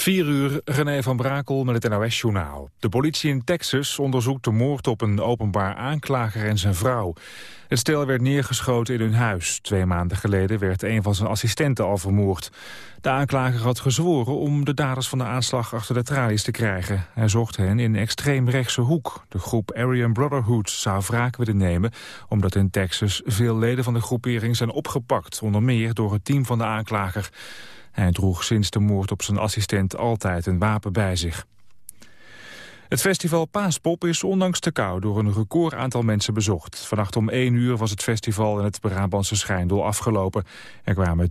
4 uur, René van Brakel met het NOS-journaal. De politie in Texas onderzoekt de moord op een openbaar aanklager en zijn vrouw. Het stel werd neergeschoten in hun huis. Twee maanden geleden werd een van zijn assistenten al vermoord. De aanklager had gezworen om de daders van de aanslag achter de tralies te krijgen. Hij zocht hen in extreemrechtse hoek. De groep Aryan Brotherhood zou wraak willen nemen... omdat in Texas veel leden van de groepering zijn opgepakt... onder meer door het team van de aanklager. Hij droeg sinds de moord op zijn assistent altijd een wapen bij zich. Het festival Paaspop is ondanks de kou door een record aantal mensen bezocht. Vannacht om 1 uur was het festival in het Brabantse Schijndel afgelopen. Er kwamen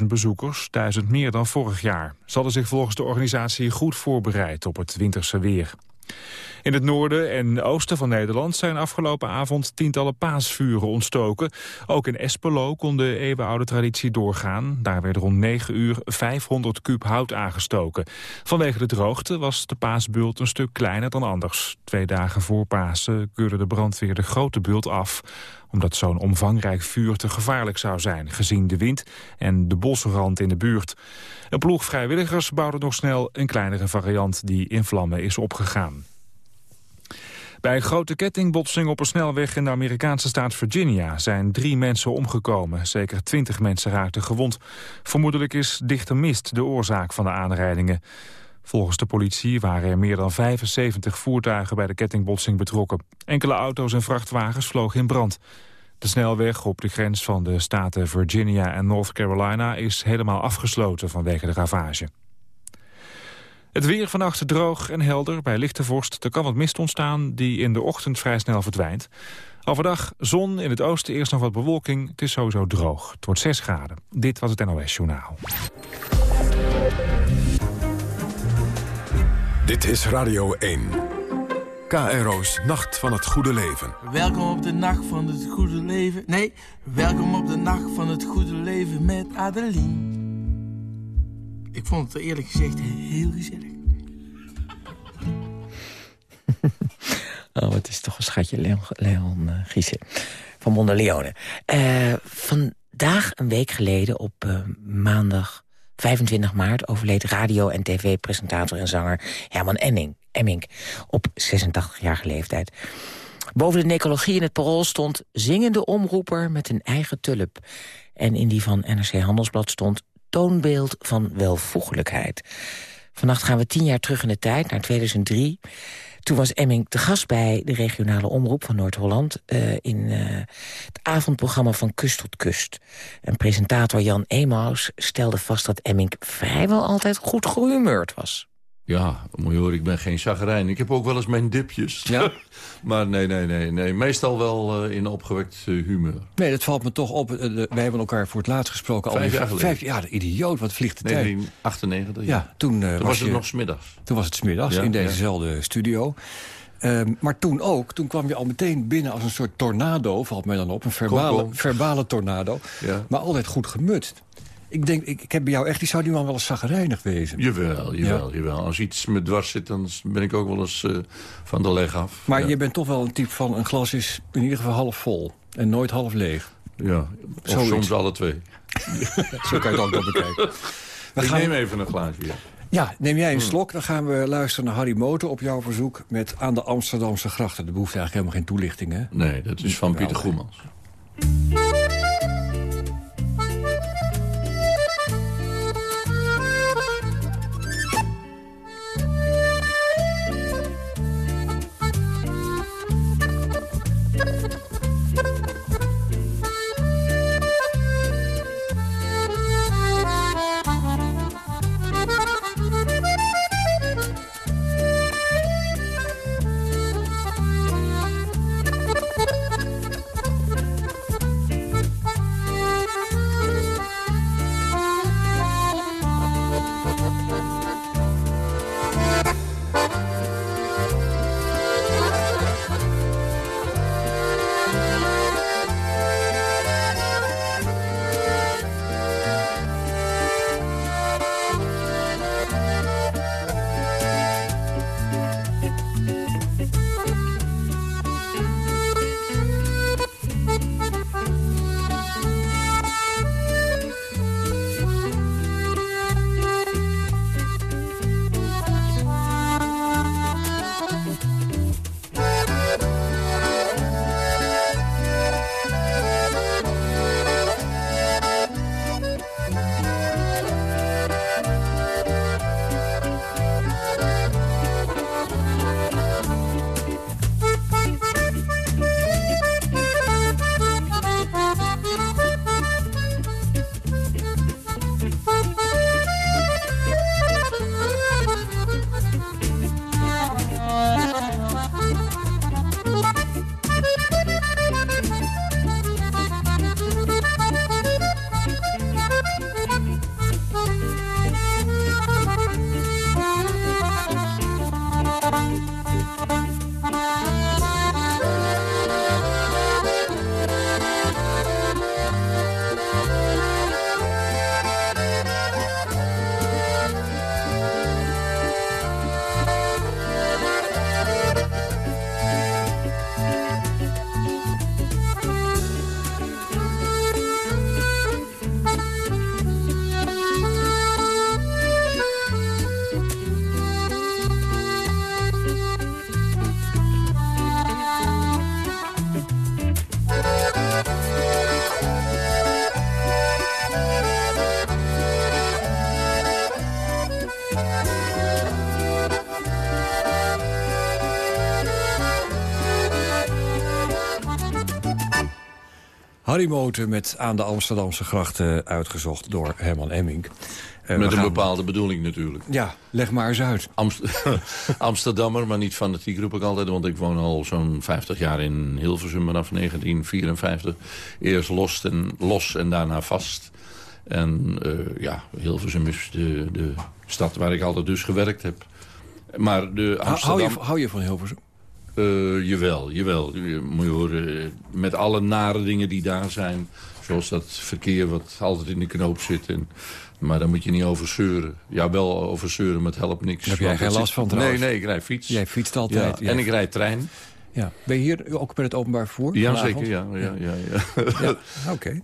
52.000 bezoekers, duizend meer dan vorig jaar. Ze hadden zich volgens de organisatie goed voorbereid op het winterse weer. In het noorden en oosten van Nederland zijn afgelopen avond tientallen paasvuren ontstoken. Ook in Espelo kon de eeuwenoude traditie doorgaan. Daar werd rond 9 uur 500 kuub hout aangestoken. Vanwege de droogte was de paasbult een stuk kleiner dan anders. Twee dagen voor Pasen keurde de brandweer de grote bult af omdat zo'n omvangrijk vuur te gevaarlijk zou zijn... gezien de wind en de bosrand in de buurt. Een ploeg vrijwilligers bouwde nog snel een kleinere variant... die in vlammen is opgegaan. Bij een grote kettingbotsing op een snelweg in de Amerikaanse staat Virginia zijn drie mensen omgekomen. Zeker twintig mensen raakten gewond. Vermoedelijk is dichte mist de oorzaak van de aanrijdingen. Volgens de politie waren er meer dan 75 voertuigen bij de kettingbotsing betrokken. Enkele auto's en vrachtwagens vlogen in brand. De snelweg op de grens van de staten Virginia en North Carolina is helemaal afgesloten vanwege de ravage. Het weer vannacht droog en helder bij lichte vorst. Er kan wat mist ontstaan die in de ochtend vrij snel verdwijnt. Overdag zon, in het oosten eerst nog wat bewolking. Het is sowieso droog. Het wordt 6 graden. Dit was het NOS Journaal. Dit is Radio 1. KRO's Nacht van het Goede Leven. Welkom op de Nacht van het Goede Leven. Nee, welkom op de Nacht van het Goede Leven met Adeline. Ik vond het eerlijk gezegd heel gezellig. oh, het is toch een schatje, Leon, Leon uh, Giesen van Mondeleone. Uh, vandaag, een week geleden, op uh, maandag 25 maart... overleed radio- en tv-presentator en zanger Herman Emming, Emming op 86-jarige leeftijd. Boven de necrologie in het parool stond zingende omroeper met een eigen tulp. En in die van NRC Handelsblad stond toonbeeld van welvoegelijkheid. Vannacht gaan we tien jaar terug in de tijd, naar 2003. Toen was Emming te gast bij de regionale omroep van Noord-Holland... Uh, in uh, het avondprogramma van Kust tot Kust. En presentator Jan Emaus stelde vast dat Emming vrijwel altijd goed gehumeurd was. Ja, moet je horen, ik ben geen chagrijn. Ik heb ook wel eens mijn dipjes. Ja? maar nee, nee, nee, nee. Meestal wel uh, in opgewekt uh, humeur. Nee, dat valt me toch op. Uh, wij hebben elkaar voor het laatst gesproken. Vijf jaar geleden. Vijf, ja, de idioot, wat vliegt de 1998, tijd. Ja, toen, toen was, was het je, nog smiddags. Toen was het smiddags, ja, in dezezelfde ja. studio. Um, maar toen ook, toen kwam je al meteen binnen als een soort tornado, valt mij dan op. Een verbale, verbale tornado. Ja. Maar altijd goed gemutst ik denk, ik, ik heb bij jou echt, die zou die man wel eens zagrijnig wezen. Jawel, jawel, ja. jawel. Als iets me dwars zit, dan ben ik ook wel eens uh, van de leg af. Maar ja. je bent toch wel een type van, een glas is in ieder geval half vol. En nooit half leeg. Ja, of Zoiets. soms alle twee. Zo kan je het ook wel bekijken. We ik gaan... neem even een glaasje. Ja. Ja, neem jij een slok. Dan gaan we luisteren naar Harry Motor op jouw verzoek... met Aan de Amsterdamse grachten. Dat behoeft eigenlijk helemaal geen toelichting, hè? Nee, dat is van Pieter Goemans. Harry Moten met aan de Amsterdamse grachten uitgezocht door Herman Emmink. Uh, Met een bepaalde bedoeling natuurlijk. Ja, leg maar eens uit. Amst Amsterdammer, maar niet fanatiek roep ik altijd. Want ik woon al zo'n 50 jaar in Hilversum vanaf 1954. Eerst los en, los en daarna vast. En uh, ja, Hilversum is de, de stad waar ik altijd dus gewerkt heb. Maar de Amsterdam... hou, je, hou je van Hilversum? Uh, jawel, jawel. Je moet je horen, met alle nare dingen die daar zijn... zoals dat verkeer wat altijd in de knoop zit... En, maar daar moet je niet over zeuren. Ja, wel over zeuren, maar het helpt niks. Heb jij geen last van trouwens? Nee, nee, ik rijd fiets. Jij fietst altijd. Ja, en ik rijd trein. Ja. Ben je hier ook met het openbaar vervoer? Ja, zeker. Ja, ja, ja, ja. ja Oké. Okay.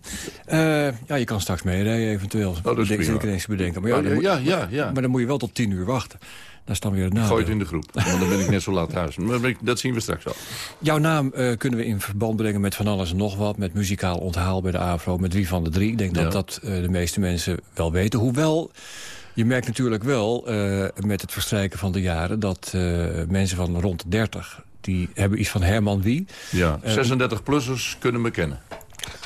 Uh, ja, je kan straks meerijden eventueel. Oh, dat is ik ineens bedenken. Maar ja, oh, ja, ja, ja, maar dan moet je wel tot tien uur wachten. Dat is dan weer het nadeel. Gooi het in de groep, want dan ben ik net zo laat thuis. Maar dat zien we straks al. Jouw naam uh, kunnen we in verband brengen met van alles en nog wat. Met muzikaal onthaal bij de AVRO, met wie van de drie. Ik denk dat dat uh, de meeste mensen wel weten. Hoewel... Je merkt natuurlijk wel uh, met het verstrijken van de jaren... dat mensen van rond de 30, die hebben iets van Herman Wie. Ja, 36-plussers kunnen me kennen.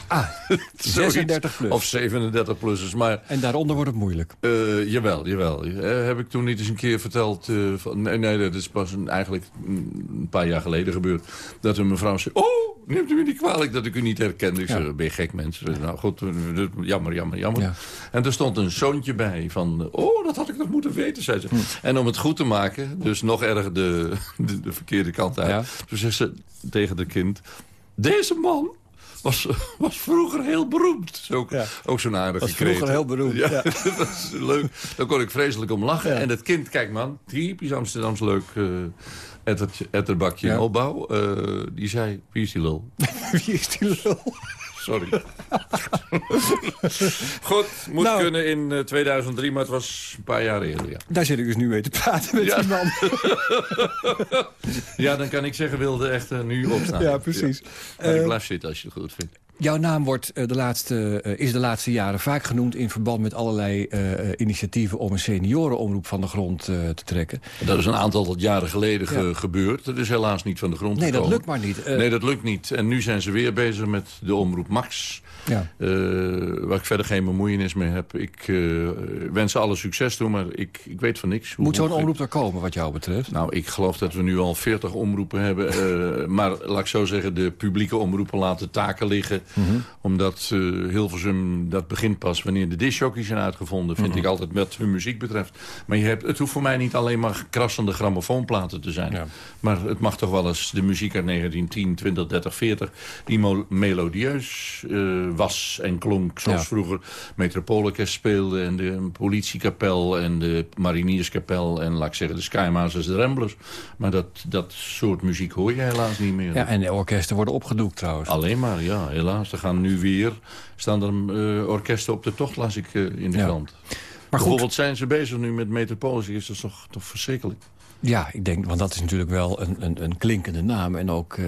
Ah, 36 plus. Of 37 plussers. Maar, en daaronder wordt het moeilijk? Uh, jawel, jawel. Uh, heb ik toen niet eens een keer verteld... Uh, van, nee, nee, dat is pas een, eigenlijk een paar jaar geleden gebeurd. Dat een mevrouw zei... Oh, neemt u me niet kwalijk dat ik u niet herkende. Ik ja. zei, ben je gek mensen? Nou goed, jammer, jammer, jammer. Ja. En er stond een zoontje bij van... Oh, dat had ik nog moeten weten, zei ze. Hm. En om het goed te maken, dus nog de, de, de verkeerde kant uit... Ja. Toen zegt ze tegen de kind... Deze man was, was vroeger heel beroemd. Ook, ja. ook zo'n aardige Was vroeger heel beroemd, ja. dat was leuk. Daar kon ik vreselijk om lachen. En het kind, kijk man, typisch Amsterdams leuk... Uh, etterbakje in opbouw. Uh, die zei, wie is die lul? wie is die lul? Sorry. Goed, moet nou, kunnen in uh, 2003, maar het was een paar jaar eerder. Ja. Daar zit ik dus nu mee te praten met ja. die man. ja, dan kan ik zeggen, wilde echt uh, nu opstaan. Ja, precies. Ja. Maar ik blijf zitten als je het goed vindt. Jouw naam wordt, uh, de laatste, uh, is de laatste jaren vaak genoemd... in verband met allerlei uh, initiatieven om een seniorenomroep van de grond te trekken. Dat is een aantal jaren geleden ja. ge gebeurd. Dat is helaas niet van de grond Nee, gekomen. dat lukt maar niet. nee, dat lukt niet. En nu zijn ze weer bezig met de omroep Max... Ja. Uh, waar ik verder geen bemoeienis mee heb. Ik uh, wens ze alle succes toe, maar ik, ik weet van niks. Moet zo'n omroep er komen wat jou betreft? Nou, ik geloof dat we nu al 40 omroepen hebben. Uh, maar laat ik zo zeggen, de publieke omroepen laten taken liggen. Mm -hmm. Omdat Hilversum, dat begint pas wanneer de discjockeys zijn uitgevonden. Vind mm -hmm. ik altijd wat hun muziek betreft. Maar je hebt, het hoeft voor mij niet alleen maar krassende grammofoonplaten te zijn. Ja. Maar het mag toch wel eens de muziek uit 1910, 20, 30, 40... die melodieus was en klonk. Zoals ja. vroeger Metropoolorkest speelde en de politiekapel en de marinierskapel en laat ik zeggen de Skymasters, de Ramblers. Maar dat, dat soort muziek hoor je helaas niet meer. Ja, en de orkesten worden opgedoekt trouwens. Alleen maar, ja, helaas. Er gaan nu weer, staan er uh, orkesten op de tocht, las ik uh, in de ja. krant. Maar Bijvoorbeeld zijn ze bezig nu met Metropolis, is dat toch, toch verschrikkelijk. Ja, ik denk, want dat is natuurlijk wel een, een, een klinkende naam... en ook uh,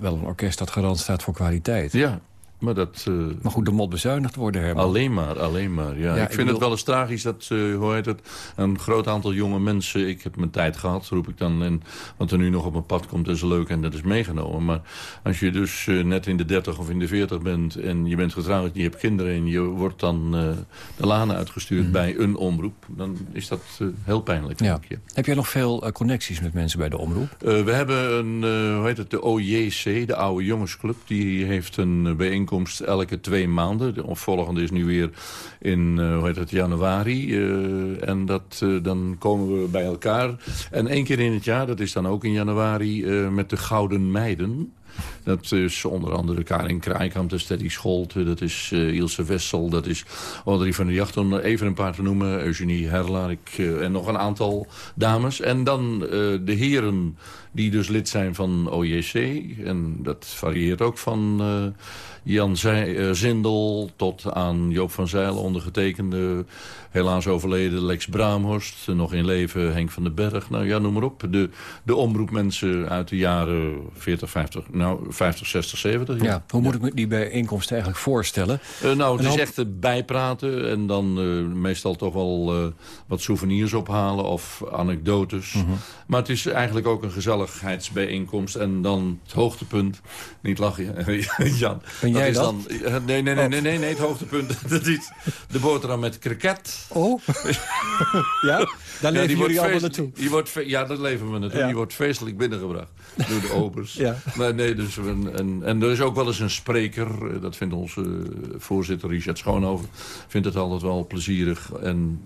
wel een orkest dat garant staat voor kwaliteit. Ja, maar, dat, uh, maar goed, er moet bezuinigd worden, Herman. Alleen maar, alleen maar. Ja. ja ik, ik vind bedoel... het wel eens tragisch dat, uh, hoe heet het, een groot aantal jonge mensen... Ik heb mijn tijd gehad, roep ik dan. En wat er nu nog op mijn pad komt, is leuk en dat is meegenomen. Maar als je dus uh, net in de 30 of in de 40 bent... en je bent getrouwd, je hebt kinderen... en je wordt dan de lanen uitgestuurd mm. bij een omroep... dan is dat heel pijnlijk, ja. je. Heb jij nog veel connecties met mensen bij de omroep? we hebben een, hoe heet het, de OJC, de Oude Jongensclub. Die heeft een bijeenkomst elke twee maanden. De volgende is nu weer in uh, hoe heet het, januari. Uh, en dat, uh, dan komen we bij elkaar. En één keer in het jaar, dat is dan ook in januari, met de Gouden Meiden. Dat is onder andere Karin Kraaikamp, dat is Scholte, dat is uh, Ilse Wessel, dat is Audrey van der Jacht, om even een paar te noemen. Eugenie Herlaar ik, en nog een aantal dames. En dan de heren die dus lid zijn van OJC. En dat varieert ook van Jan Zij, Zindel tot aan Joop van Zijl, ondergetekende helaas overleden Lex Braamhorst. Nog in leven Henk van den Berg. Nou ja, noem maar op. De, de omroepmensen uit de jaren 40, 50, nou nou, 50, 60, 70. Ja. hoe moet ik me die bijeenkomst eigenlijk voorstellen? Uh, nou, het is echt bijpraten en dan uh, meestal toch wel uh, wat souvenirs ophalen of anekdotes. -hmm. Maar het is eigenlijk ook een gezelligheidsbijeenkomst. En dan het hoogtepunt, niet lachen, Jan. Ben jij dat? Is dan, nee, nee, nee, nee, nee, nee, het hoogtepunt, dat is de boterham met kriket. Oh, ja? Daar leven ja, jullie allemaal naartoe. Die wordt, ja, daar leven we naartoe. Ja. Die wordt feestelijk binnengebracht door de obers. ja. Maar nee, dus en, en, en, er is ook wel eens een spreker. Dat vindt onze voorzitter Richard Schoonhoven. Vindt het altijd wel plezierig. En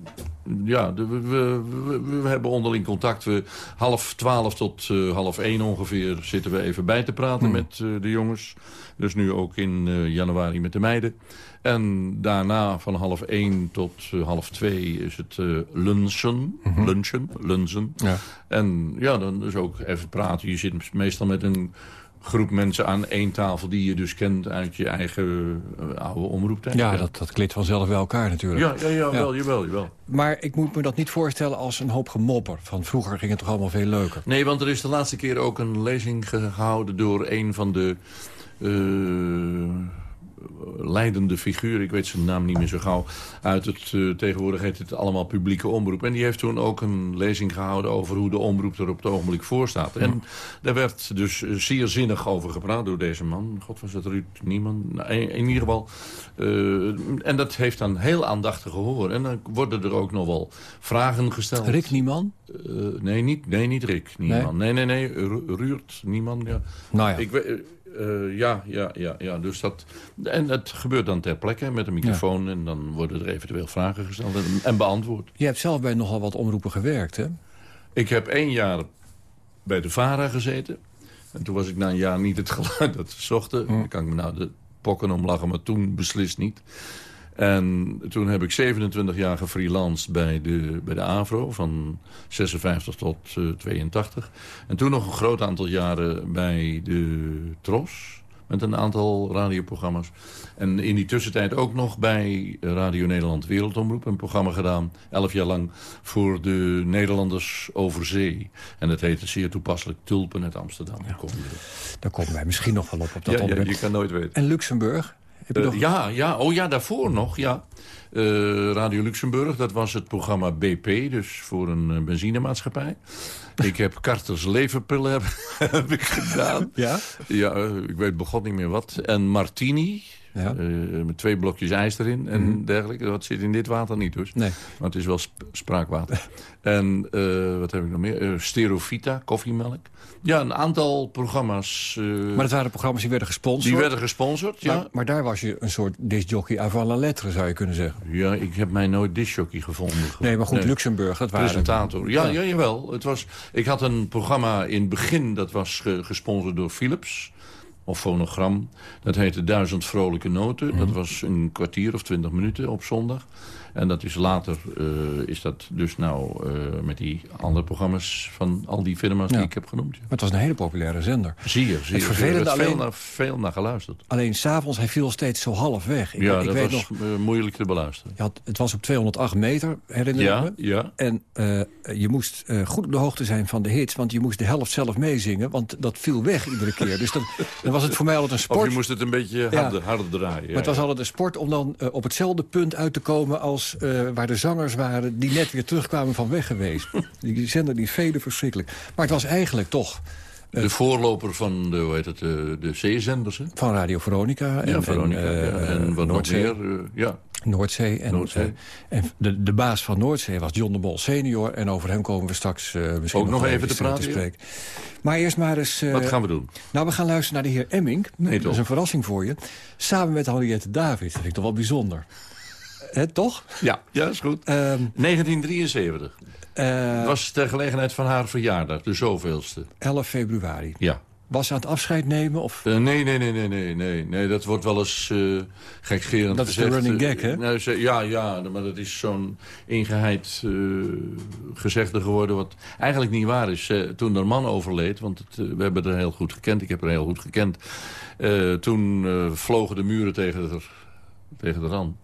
ja, we, we, we, we hebben onderling contact. We, half twaalf tot uh, half één ongeveer zitten we even bij te praten hmm. met uh, de jongens. Dus nu ook in uh, januari met de meiden. En daarna van half één tot uh, half twee is het uh, lunchen. Mm -hmm. Lunchen, lunchen. Ja. En ja, dan is ook even praten. Je zit meestal met een groep mensen aan één tafel... die je dus kent uit je eigen uh, oude omroeptijd. Ja, dat, dat kleedt vanzelf bij elkaar natuurlijk. Ja, ja, ja, wel, jawel, jawel. Maar ik moet me dat niet voorstellen als een hoop gemopper. Van vroeger ging het toch allemaal veel leuker? Nee, want er is de laatste keer ook een lezing gehouden... door een van de... Uh, leidende figuur, ik weet zijn naam niet meer zo gauw... uit het, uh, tegenwoordig heet het allemaal publieke omroep. En die heeft toen ook een lezing gehouden over hoe de omroep er op het ogenblik voor staat. En daar werd dus zeer zinnig over gepraat door deze man. God, was het Ruud Niemand? Nou, in, in, ieder geval. Uh, en dat heeft dan heel aandachtig gehoord. En dan worden er ook nog wel vragen gesteld. Rick Nieman? Uh, nee, niet, nee, niet Rick Nieman. Nee, nee, nee, nee Ruurt Nieman. Ja. Nou ja. Ik, uh, ja, ja, ja, ja. Dus dat, en het gebeurt dan ter plekke met een microfoon... Ja. en dan worden er eventueel vragen gesteld en, en, beantwoord. Je hebt zelf bij nogal wat omroepen gewerkt, hè? Ik heb één jaar bij de VARA gezeten. En toen was ik na een jaar niet het geluid dat ze zochten. Hm. Daar kan ik me nou de pokken om lachen, maar toen beslist niet. En toen heb ik 27 jaar gefreelanced bij de, bij de AVRO, van 56 tot uh, 82. En toen nog een groot aantal jaren bij de TROS, met een aantal radioprogramma's. En in die tussentijd ook nog bij Radio Nederland Wereldomroep... een programma gedaan, elf jaar lang, voor de Nederlanders over zee. En dat heette zeer toepasselijk Tulpen uit Amsterdam. Ja. Daar komen wij misschien nog wel op, op dat ja, onderwerp. Ja, je kan nooit weten. En Luxemburg? Uh, ja, ja, oh ja, daarvoor nog, ja. Uh, Radio Luxemburg, dat was het programma BP, dus voor een uh, benzinemaatschappij. ik heb Carters leverpillen heb, heb ik gedaan. Ja? Ja, ik weet begot niet meer wat. En Martini, ja. Uh, met twee blokjes ijs erin en mm -hmm. dergelijke. Dat zit in dit water niet dus. Nee. Maar het is wel sp spraakwater. en uh, wat heb ik nog meer? Uh, Sterovita, koffiemelk. Ja, een aantal programma's. maar dat waren programma's die werden gesponsord? Die werden gesponsord, ja. Maar, maar daar was je een soort discjockey avant la lettre, zou je kunnen zeggen. Ja, ik heb mij nooit discjockey gevonden. Nee, maar goed, nee. Luxemburg, dat waren... Presentator, ja, ja. ja, jawel. Het was, ik had een programma in het begin, dat was ge gesponsord door Philips of fonogram. Dat heette Duizend Vrolijke Noten. Dat was een kwartier of twintig minuten op zondag. En dat is later, uh, is dat dus nou uh, met die andere programma's van al die firma's ja. die ik heb genoemd. Ja. Maar het was een hele populaire zender. Zie je, zie je. Het vervelende veel, alleen... naar, veel naar geluisterd. Alleen s'avonds, hij viel steeds zo half weg. Ik, ja, ik dat weet was nog, uh, moeilijk te beluisteren. Je had, het was op 208 meter, herinner ja, ik me. Ja, En je moest goed op de hoogte zijn van de hits, want je moest de helft zelf meezingen. Want dat viel weg iedere keer. Dus dan, dan was het voor mij altijd een sport. Of je moest het een beetje harder, harder draaien. Maar het was altijd een sport om dan op hetzelfde punt uit te komen als waar de zangers waren die net weer terugkwamen van weg geweest. die zender die vele verschrikkelijk. Maar het was eigenlijk toch... Uh, de voorloper van de, hoe heet het, de, de zeezenders, Van Radio Veronica. En, ja, Veronica. En, ja. en wat Noordzee. nog meer, ja. Noordzee. En, Noordzee. en de, de baas van Noordzee was John de Mol senior. En over hem komen we straks misschien ook nog even te praten. Te spreken. Maar eerst maar eens... wat gaan we doen? Nou, we gaan luisteren naar de heer Emmink. Nee, dat is een verrassing voor je. Samen met Henriette David. Dat vind ik toch wel bijzonder. He, toch? Ja, ja, is goed. Um, 1973. Uh, Het was ter gelegenheid van haar verjaardag, de zoveelste. 11 februari. Ja. Was ze aan het afscheid nemen? Of? Uh, nee, nee, nee, nee, nee, nee, nee. Dat wordt wel eens uh, gekgerend Dat is gezegd. de running gag, hè? Nou, ze, ja, ja, maar dat is zo'n ingeheid gezegde geworden... wat eigenlijk niet waar is. toen haar man overleed, want het, we hebben haar heel goed gekend. Ik heb haar heel goed gekend. toen vlogen de muren tegen de, tegen de rand.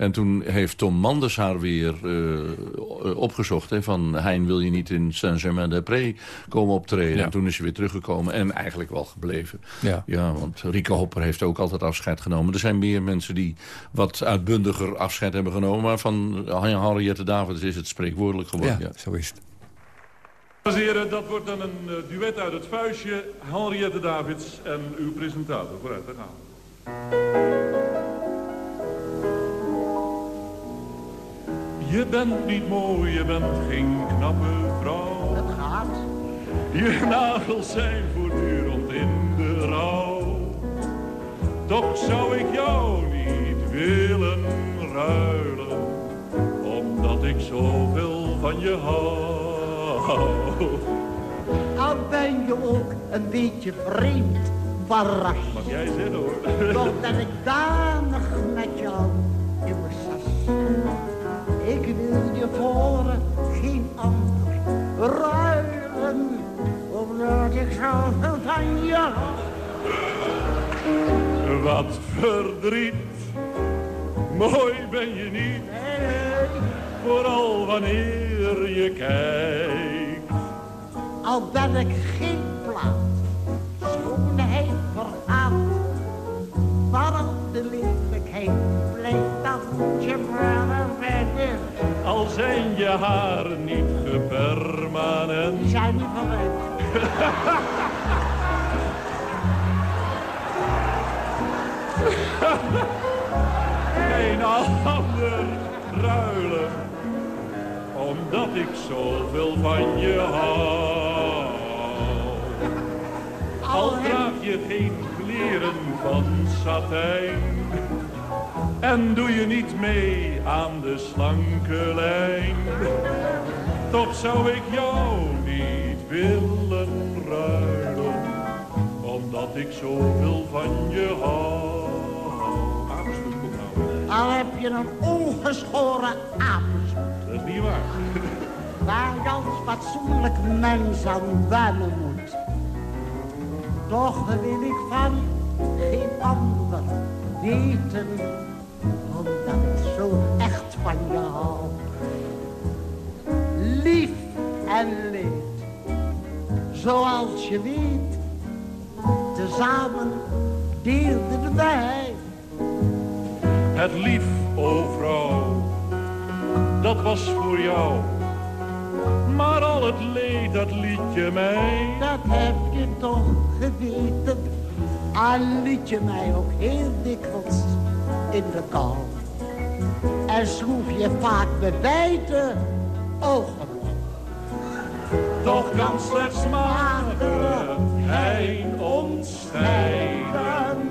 En toen heeft Tom Manders haar weer uh, opgezocht. Hè, van Hein, wil je niet in Saint-Germain-des-Prés komen optreden? En toen is ze weer teruggekomen en eigenlijk wel gebleven. Ja. ja, want Rieke Hopper heeft ook altijd afscheid genomen. Er zijn meer mensen die wat uitbundiger afscheid hebben genomen. Maar van Henriette Davids is het spreekwoordelijk geworden. Ja, zo is het. Dames en heren, dat wordt dan een uh, duet uit het vuistje. Henriette Davids en uw presentator. Vooruit, daar gaan Je bent niet mooi, je bent geen knappe vrouw. Het gaat. Je nagels zijn voortdurend in de rouw. Toch zou ik jou niet willen ruilen, omdat ik zoveel van je hou. Al ben je ook een beetje vreemd van ras. Mag jij zeggen hoor. Ben ik danig met jou in mijn sas. Je voor geen ander ruilen. Omdat ik zoveel van je Wat verdriet. Mooi ben je niet. Vooral wanneer je kijkt al ben ik geen plaat. Schoonheid vergaat, maar al de lelijkheid blijft dat je verder. Al zijn je haren niet gepermanent. Die zijn niet van mij. Geen ander ruilen omdat ik zoveel van je hou. Al draag je geen kleren van satijn en doe je niet mee aan de slanke lijn, toch zou ik jou niet willen ruilen, omdat ik zoveel van je hou. Al heb je een ongeschoren aap dat is niet waar. Waar je als fatsoenlijk mens aan wennen moet. Toch wil ik van geen ander weten, omdat ik zo echt van je hou. Lief en leed, zoals je weet, tezamen deelden wij. Het lief, o vrouw dat was voor jou. Maar al het leed, dat liet je mij. Dat heb je toch geweten. Al liet je mij ook heel dikwijls in de kou. En sloeg je vaak met beide ogen Toch kan slechts magere hein ontscheiden.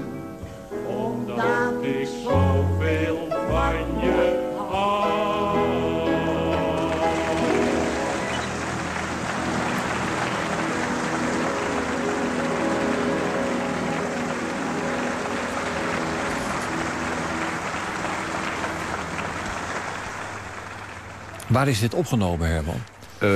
Omdat ik zoveel van je Waar is dit opgenomen, Herman? Uh,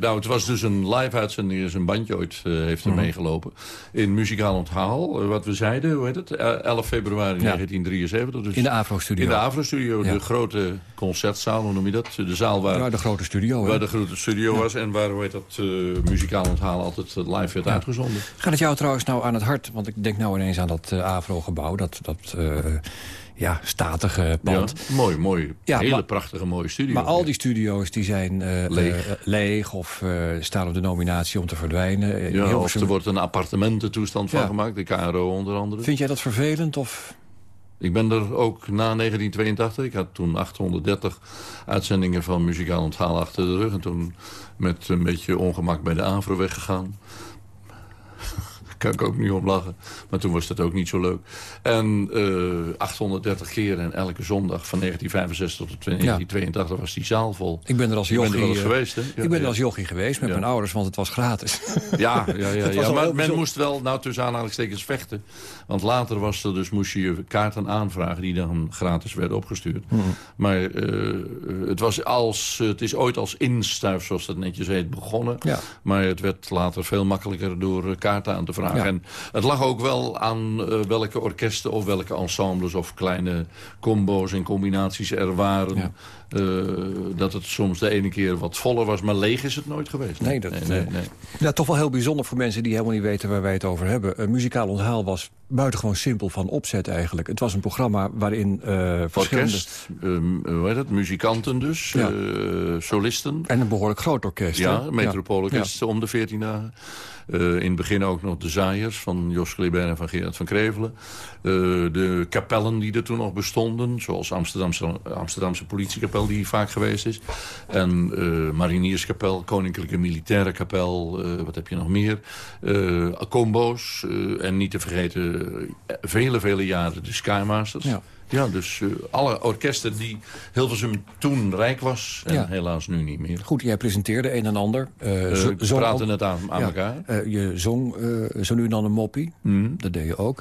nou, het was dus een live-uitzending, is een bandje ooit uh, heeft er mm meegelopen. In Muzikaal Onthaal, uh, wat we zeiden, hoe heet het? 11 februari ja. 1973. Dus in de Afro-studio. In de Afro-studio, ja. de grote concertzaal, hoe noem je dat? De zaal waar... Waar de grote studio, Waar de grote studio was en waar, hoe heet dat, Muzikaal Onthaal altijd live werd uitgezonden. Gaat het jou trouwens nou aan het hart? Want ik denk nou ineens aan dat Afro-gebouw, dat... dat ja, statige pand. mooi, mooi. Ja, Hele prachtige, mooie studio. Maar al die studio's die zijn uh, leeg. Uh, leeg. of uh, staan op de nominatie om te verdwijnen. Ja, of er wordt een appartemententoestand van gemaakt. De KRO onder andere. Vind jij dat vervelend? Of... Ik ben er ook na 1982. Ik had toen 830 uitzendingen van Muzikaal Onthaal achter de rug. En toen met een beetje ongemak bij de AVRO weggegaan kan ik ook niet om lachen. Maar toen was dat ook niet zo leuk. En 830 eh, keer en elke zondag van 1965 tot 1982 was die zaal vol. Ik ben er als jochie geweest, hè? ik ben er als jochie geweest met mijn ouders, want het was gratis. Ja, ja, ja, ja. maar men moest wel, nou tussen aanhalingstekens, vechten. Want later was er dus, moest je je kaarten aanvragen... die dan gratis werden opgestuurd. Mhm. Maar uh, het, was als, het is ooit als instuif, zoals dat netjes heet, begonnen. Maar het werd later veel makkelijker door kaarten aan te vragen En het lag ook wel aan welke orkesten of welke ensembles... of kleine combo's en combinaties er waren... dat het soms de ene keer wat voller was. Maar leeg is het nooit geweest. Nee, dat, nee, nee, Ja, toch wel heel bijzonder voor mensen die helemaal niet weten waar wij het over hebben. Een muzikaal onthaal was buitengewoon simpel van opzet eigenlijk. Het was een programma waarin uh, verschillende... Orkest, uh, hoe heet het, muzikanten dus, ja. uh, solisten. En een behoorlijk groot orkest. Ja, metropoolorkest ja. om de 14 dagen. In het begin ook nog de Zaaiers van Jos Kleber en van Gerard van Krevelen. De kapellen die er toen nog bestonden. Zoals Amsterdamse, Amsterdamse politiekapel die vaak geweest is. En uh, Marinierskapel, Koninklijke Militaire Kapel. wat heb je nog meer? combo's. en niet te vergeten vele, vele jaren de Skymasters. Ja. Ja, dus uh, alle orkesten die Hilversum toen rijk was... en ja. helaas nu niet meer. Goed, jij presenteerde een en ander. Uh, uh, we praten het aan, aan ja, elkaar. je zong zo nu en dan een moppie. Mm. Dat deed je ook.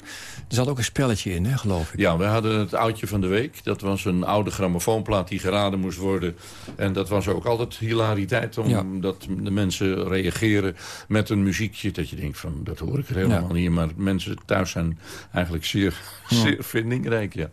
Er zat ook een spelletje in, hè, geloof ik. Ja, we hadden het oudje van de week. Dat was een oude grammofoonplaat die geraden moest worden. En dat was ook altijd hilariteit... omdat de mensen reageren met een muziekje... dat je denkt van, dat hoor ik er helemaal niet. Maar mensen thuis zijn eigenlijk zeer, zeer vindingrijk, ja.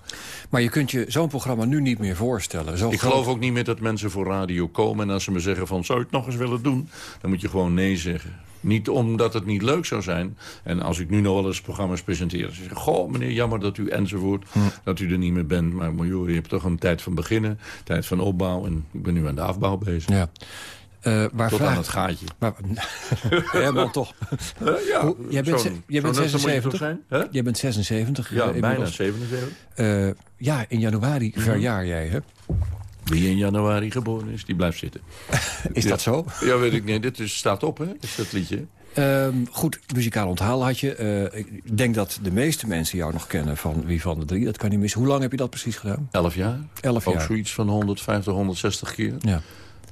Maar je kunt je zo'n programma nu niet meer voorstellen. Zo ik geloof ook niet meer dat mensen voor radio komen... en als ze me zeggen van, zou je het nog eens willen doen? Dan moet je gewoon nee zeggen. Niet omdat het niet leuk zou zijn. En als ik nu nog wel eens programma's presenteer... dan zeg ik, goh meneer, jammer dat u enzovoort... Hm. dat u er niet meer bent. Maar joh, je hebt toch een tijd van beginnen, tijd van opbouw... en ik ben nu aan de afbouw bezig. Ja. Uh, waar Tot aan het gaatje. Maar, helemaal toch. Uh, ja, Hoe, jij bent, jij bent 76. Zijn, jij bent 76. Ja, uh, bijna 77. ja, in januari mm -hmm. verjaar jij, hè? Wie in januari geboren is, die blijft zitten. is ja. dat zo? Ja, weet ik niet. Dit is, staat op, hè? Is dat liedje. Um, goed, muzikaal onthaal had je. Uh, ik denk dat de meeste mensen jou nog kennen van Wie van de Drie. Dat kan niet missen. Hoe lang heb je dat precies gedaan? Elf jaar. Elf Ook jaar. zoiets van 150, 160 keer. Ja.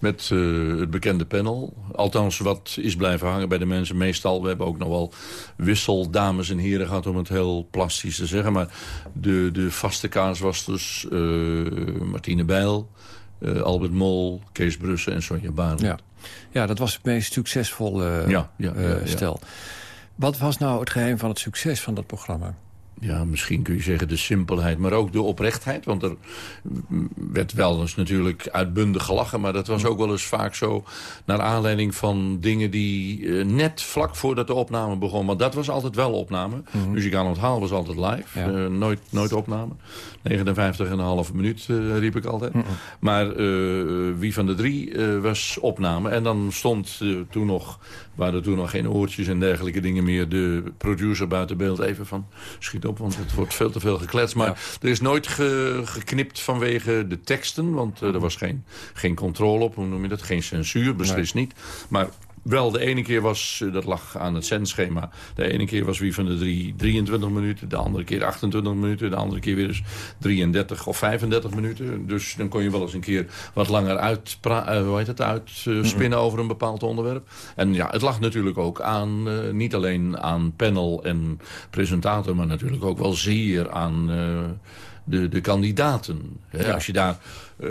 Met uh, het bekende panel. Althans, wat is blijven hangen bij de mensen. Meestal, we hebben ook nog wel wissel dames en heren gehad... om het heel plastisch te zeggen. Maar de, de vaste kaas was dus uh, Martine Bijl... Uh, Albert Mol, Kees Brussen en Sonja Baan. Ja. ja, dat was het meest succesvolle ja, ja, ja, stel. Wat was nou het geheim van het succes van dat programma? Ja, misschien kun je zeggen de simpelheid, maar ook de oprechtheid. Want er werd wel eens natuurlijk uitbundig gelachen... maar dat was ook wel eens vaak zo naar aanleiding van dingen die uh, net vlak voordat de opname begon... want dat was altijd wel opname. Mm -hmm. Muzikaal onthaal was altijd live, ja. uh, nooit, nooit opname. 59,5 minuut uh, riep ik altijd. Mm -hmm. Maar wie van de drie was opname. En dan stond toen nog, waren er toen nog geen oortjes en dergelijke dingen meer... de producer buiten beeld even van schiet op, want het wordt veel te veel gekletst. Maar ja. er is nooit ge, geknipt vanwege de teksten, want uh, er was geen, geen controle op, hoe noem je dat? Geen censuur, beslist nee. niet. Maar wel, de ene keer was, dat lag aan het zendschema... de ene keer was wie van de drie 23 minuten... de andere keer 28 minuten... de andere keer weer eens 33 of 35 minuten. Dus dan kon je wel eens een keer wat langer uit, uh, hoe heet het, uitspinnen... Uh, mm -hmm. over een bepaald onderwerp. En ja, het lag natuurlijk ook aan... Uh, niet alleen aan panel en presentator... maar natuurlijk ook wel zeer aan de, de kandidaten. Hè? Ja. Als je daar... Uh,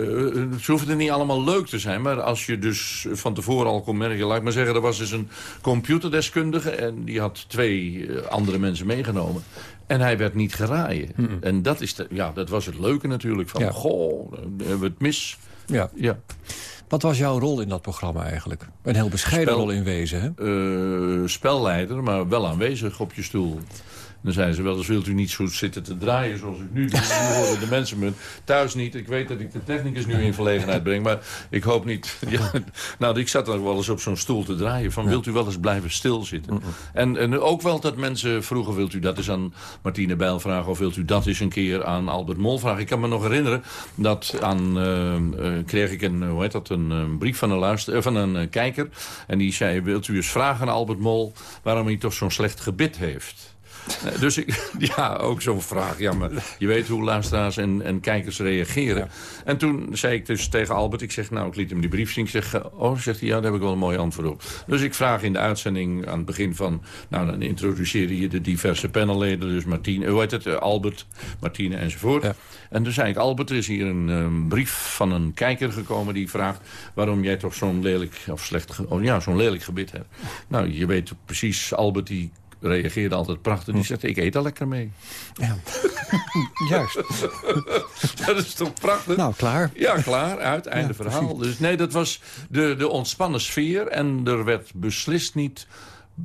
ze hoeven er niet allemaal leuk te zijn... maar als je dus van tevoren al kon merken... laat ik maar zeggen, er was dus een computerdeskundige... en die had twee uh, andere mensen meegenomen. En hij werd niet geraaien. Mm -mm. En dat, is de, ja, dat was het leuke natuurlijk. Van, ja. goh, dan hebben we het mis. Ja. ja. Wat was jouw rol in dat programma eigenlijk? Een heel bescheiden Spel, rol in wezen, hè? Uh, spelleider, maar wel aanwezig op je stoel. Dan zeiden ze wel eens, wilt u niet zo zitten te draaien zoals ik nu doe? Nu horen de mensen me thuis niet. Ik weet dat ik de technicus nu in verlegenheid breng, maar ik hoop niet... Ja, nou, ik zat er wel eens op zo'n stoel te draaien van, wilt u wel eens blijven stilzitten? En, en ook wel dat mensen vroegen, wilt u dat eens aan Martine Bijl vragen... of wilt u dat eens een keer aan Albert Mol vragen? Ik kan me nog herinneren dat aan, uh, uh, kreeg ik een, hoe heet dat, een brief van een, luister, van een kijker. En die zei, wilt u eens vragen aan Albert Mol waarom hij toch zo'n slecht gebit heeft? Dus ik, ja, ook zo'n vraag. Ja, maar je weet hoe luisteraars en, en kijkers reageren. Ja. En toen zei ik dus tegen Albert, ik zeg, nou, ik liet hem die brief zien. Ik zeg, oh, zegt hij, ja, daar heb ik wel een mooi antwoord op. Dus ik vraag in de uitzending aan het begin van, nou, dan introduceer je de diverse panelleden. Dus Martine, hoe heet het, Albert, Martine enzovoort. Ja. En toen zei ik, Albert, er is hier een um, brief van een kijker gekomen die vraagt... waarom jij toch zo'n lelijk, of slecht, oh, ja, zo'n lelijk gebit hebt. Nou, je weet precies, Albert die reageerde altijd prachtig. Die zegt, ik eet al lekker mee. Ja. Juist. dat is toch prachtig? Nou, klaar. Ja, klaar. Uit. Einde verhaal. Dus nee, dat was de, de ontspannen sfeer. En er werd beslist niet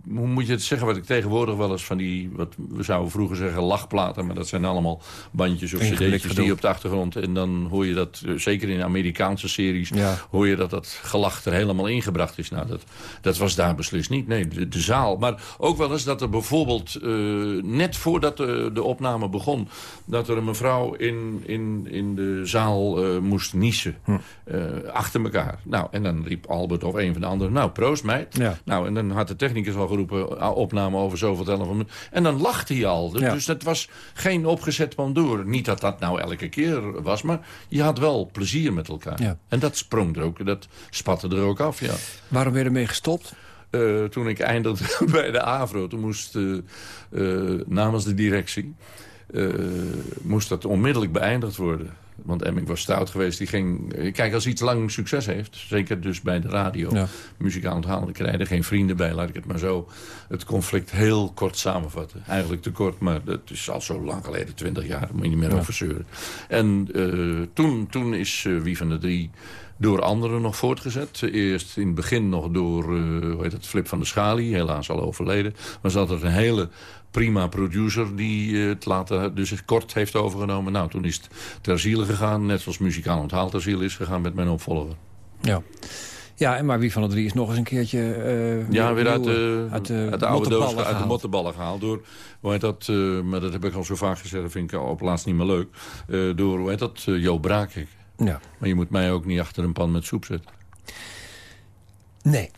hoe moet je het zeggen, wat ik tegenwoordig wel eens van die... wat we zouden vroeger zeggen lachplaten... maar dat zijn allemaal bandjes of cd'tjes die op de achtergrond... en dan hoor je dat, eh, zeker in Amerikaanse series... hoor je dat dat gelach er helemaal ingebracht is. Nou, dat, dat was daar beslist niet. Nee, de, zaal. Maar ook wel eens dat er bijvoorbeeld... Eh, net voordat de, de, opname begon... dat er een mevrouw in, in, in de zaal uh, moest niezen. Hm. achter elkaar. Nou, en dan riep Albert of een van de anderen... nou, proost meid. Ja. Nou, en dan had de technicus al geroepen, eh, opname over zoveel telefoon. En dan lacht hij al. Dus, dus dat was geen opgezet pandoor. Niet dat dat nou elke keer was, maar je had wel plezier met elkaar. Ja. En dat sprong er ook, dat spatte er ook af, ja. Waarom ben je ermee gestopt? Uh, toen ik eindigde bij de AVRO, toen moest uh, namens de directie... moest dat onmiddellijk beëindigd worden. Want Emming was stout geweest. Die ging, kijk, als iets lang succes heeft, zeker dus bij de radio, ja. muzikaal onthalen, dan krijg je er geen vrienden bij, laat ik het maar zo het conflict heel kort samenvatten. Eigenlijk te kort, maar dat is al zo lang geleden, twintig jaar, daar moet je niet meer over zeuren. En uh, toen, toen is uh, Wie van de Drie door anderen nog voortgezet. Eerst in het begin nog door uh, hoe heet het, Flip van der Schali, helaas al overleden. Maar ze had een hele prima producer die het later dus kort heeft overgenomen. Nou, toen is het ter ziele gegaan, net zoals muzikaal onthaal ter ziele is gegaan met mijn opvolger. Ja. Ja, en maar wie van de drie is nog eens een keertje... Uh, ja, weer uit de, uit de, uit de oude doos, uit de mottenballen gehaald. Door, hoe heet dat, uh, maar dat heb ik al zo vaak gezegd, dat vind ik op laatst niet meer leuk. Uh, door, hoe heet dat, Jo Braakik. Ja. Maar je moet mij ook niet achter een pan met soep zetten. Nee.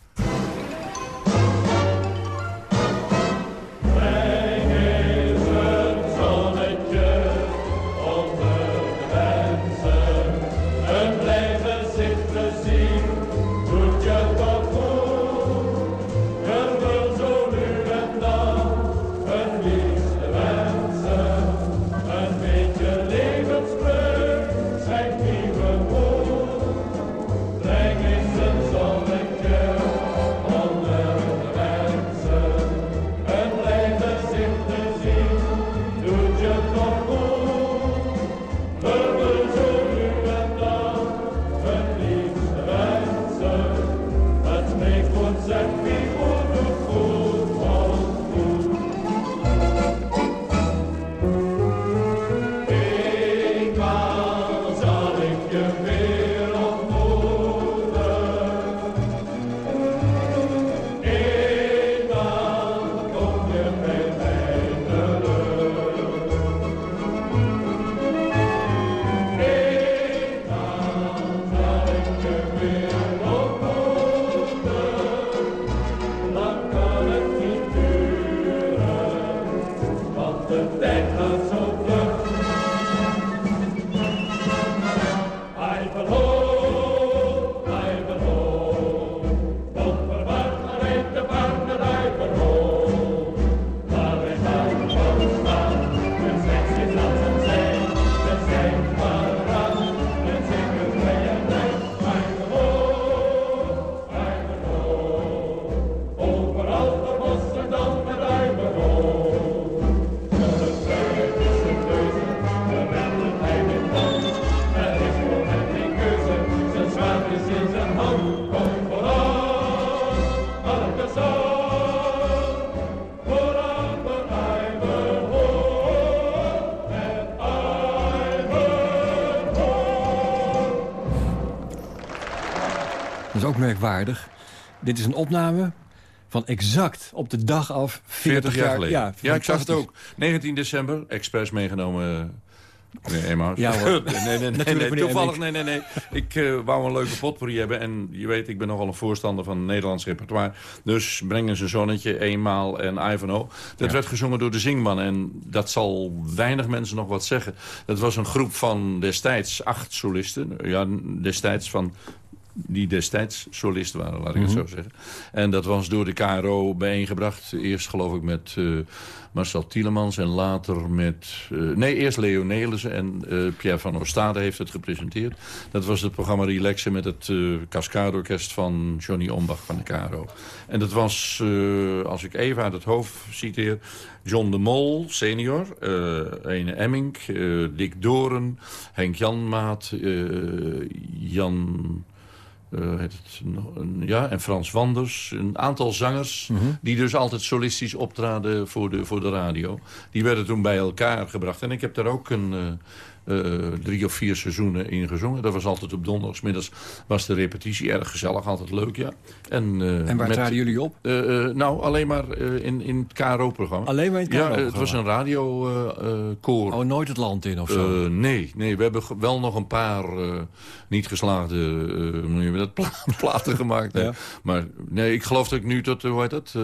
Merkwaardig. Dit is een opname van exact op de dag af 40, jaar, geleden. Ja, ja, ik zag het ook. 19 december, expres meegenomen... Nee, Emmaus. Ja hoor. nee, nee, nee, nee, toevallig, nee, nee, nee. Ik uh, wou een leuke potpourri hebben. En je weet, ik ben nogal een voorstander van Nederlands repertoire. Dus brengen ze Zonnetje, Eenmaal en Ivanhoe. Dat werd gezongen door de Zingman. En dat zal weinig mensen nog wat zeggen. Dat was een groep van destijds acht solisten. Ja, destijds van die destijds solist waren, laat ik het mhm. zo zeggen. En dat was door de KRO bijeengebracht. Eerst geloof ik met Marcel Tielemans en later met... nee, eerst Leo Nelissen en Pierre van Oostade heeft het gepresenteerd. Dat was het programma Relaxen met het Cascadeorkest van Johnny Ombach van de KRO. En dat was, als ik even uit het hoofd citeer... John de Mol, senior, Ene Emmink, Dick Doren, Henk Janmaat, uh, Jan... het, ja, en Frans Wanders. Een aantal zangers mhm. die dus altijd solistisch optraden voor de, voor de radio. Die werden toen bij elkaar gebracht. En ik heb daar ook een, uh, drie of vier seizoenen in gezongen. Dat was altijd op donderdagsmiddags. Was de repetitie erg gezellig, altijd leuk, ja. En, uh, en waar traden jullie op? Uh, nou, alleen maar in, in het KRO-programma. Alleen maar in het KRO-programma? Ja, het was een radiokoor. oh, nooit het land in of zo? nee, nee, we hebben wel nog een paar niet geslaagde dat platen gemaakt. Ja. Maar nee, ik geloof dat ik nu tot, hoe heet dat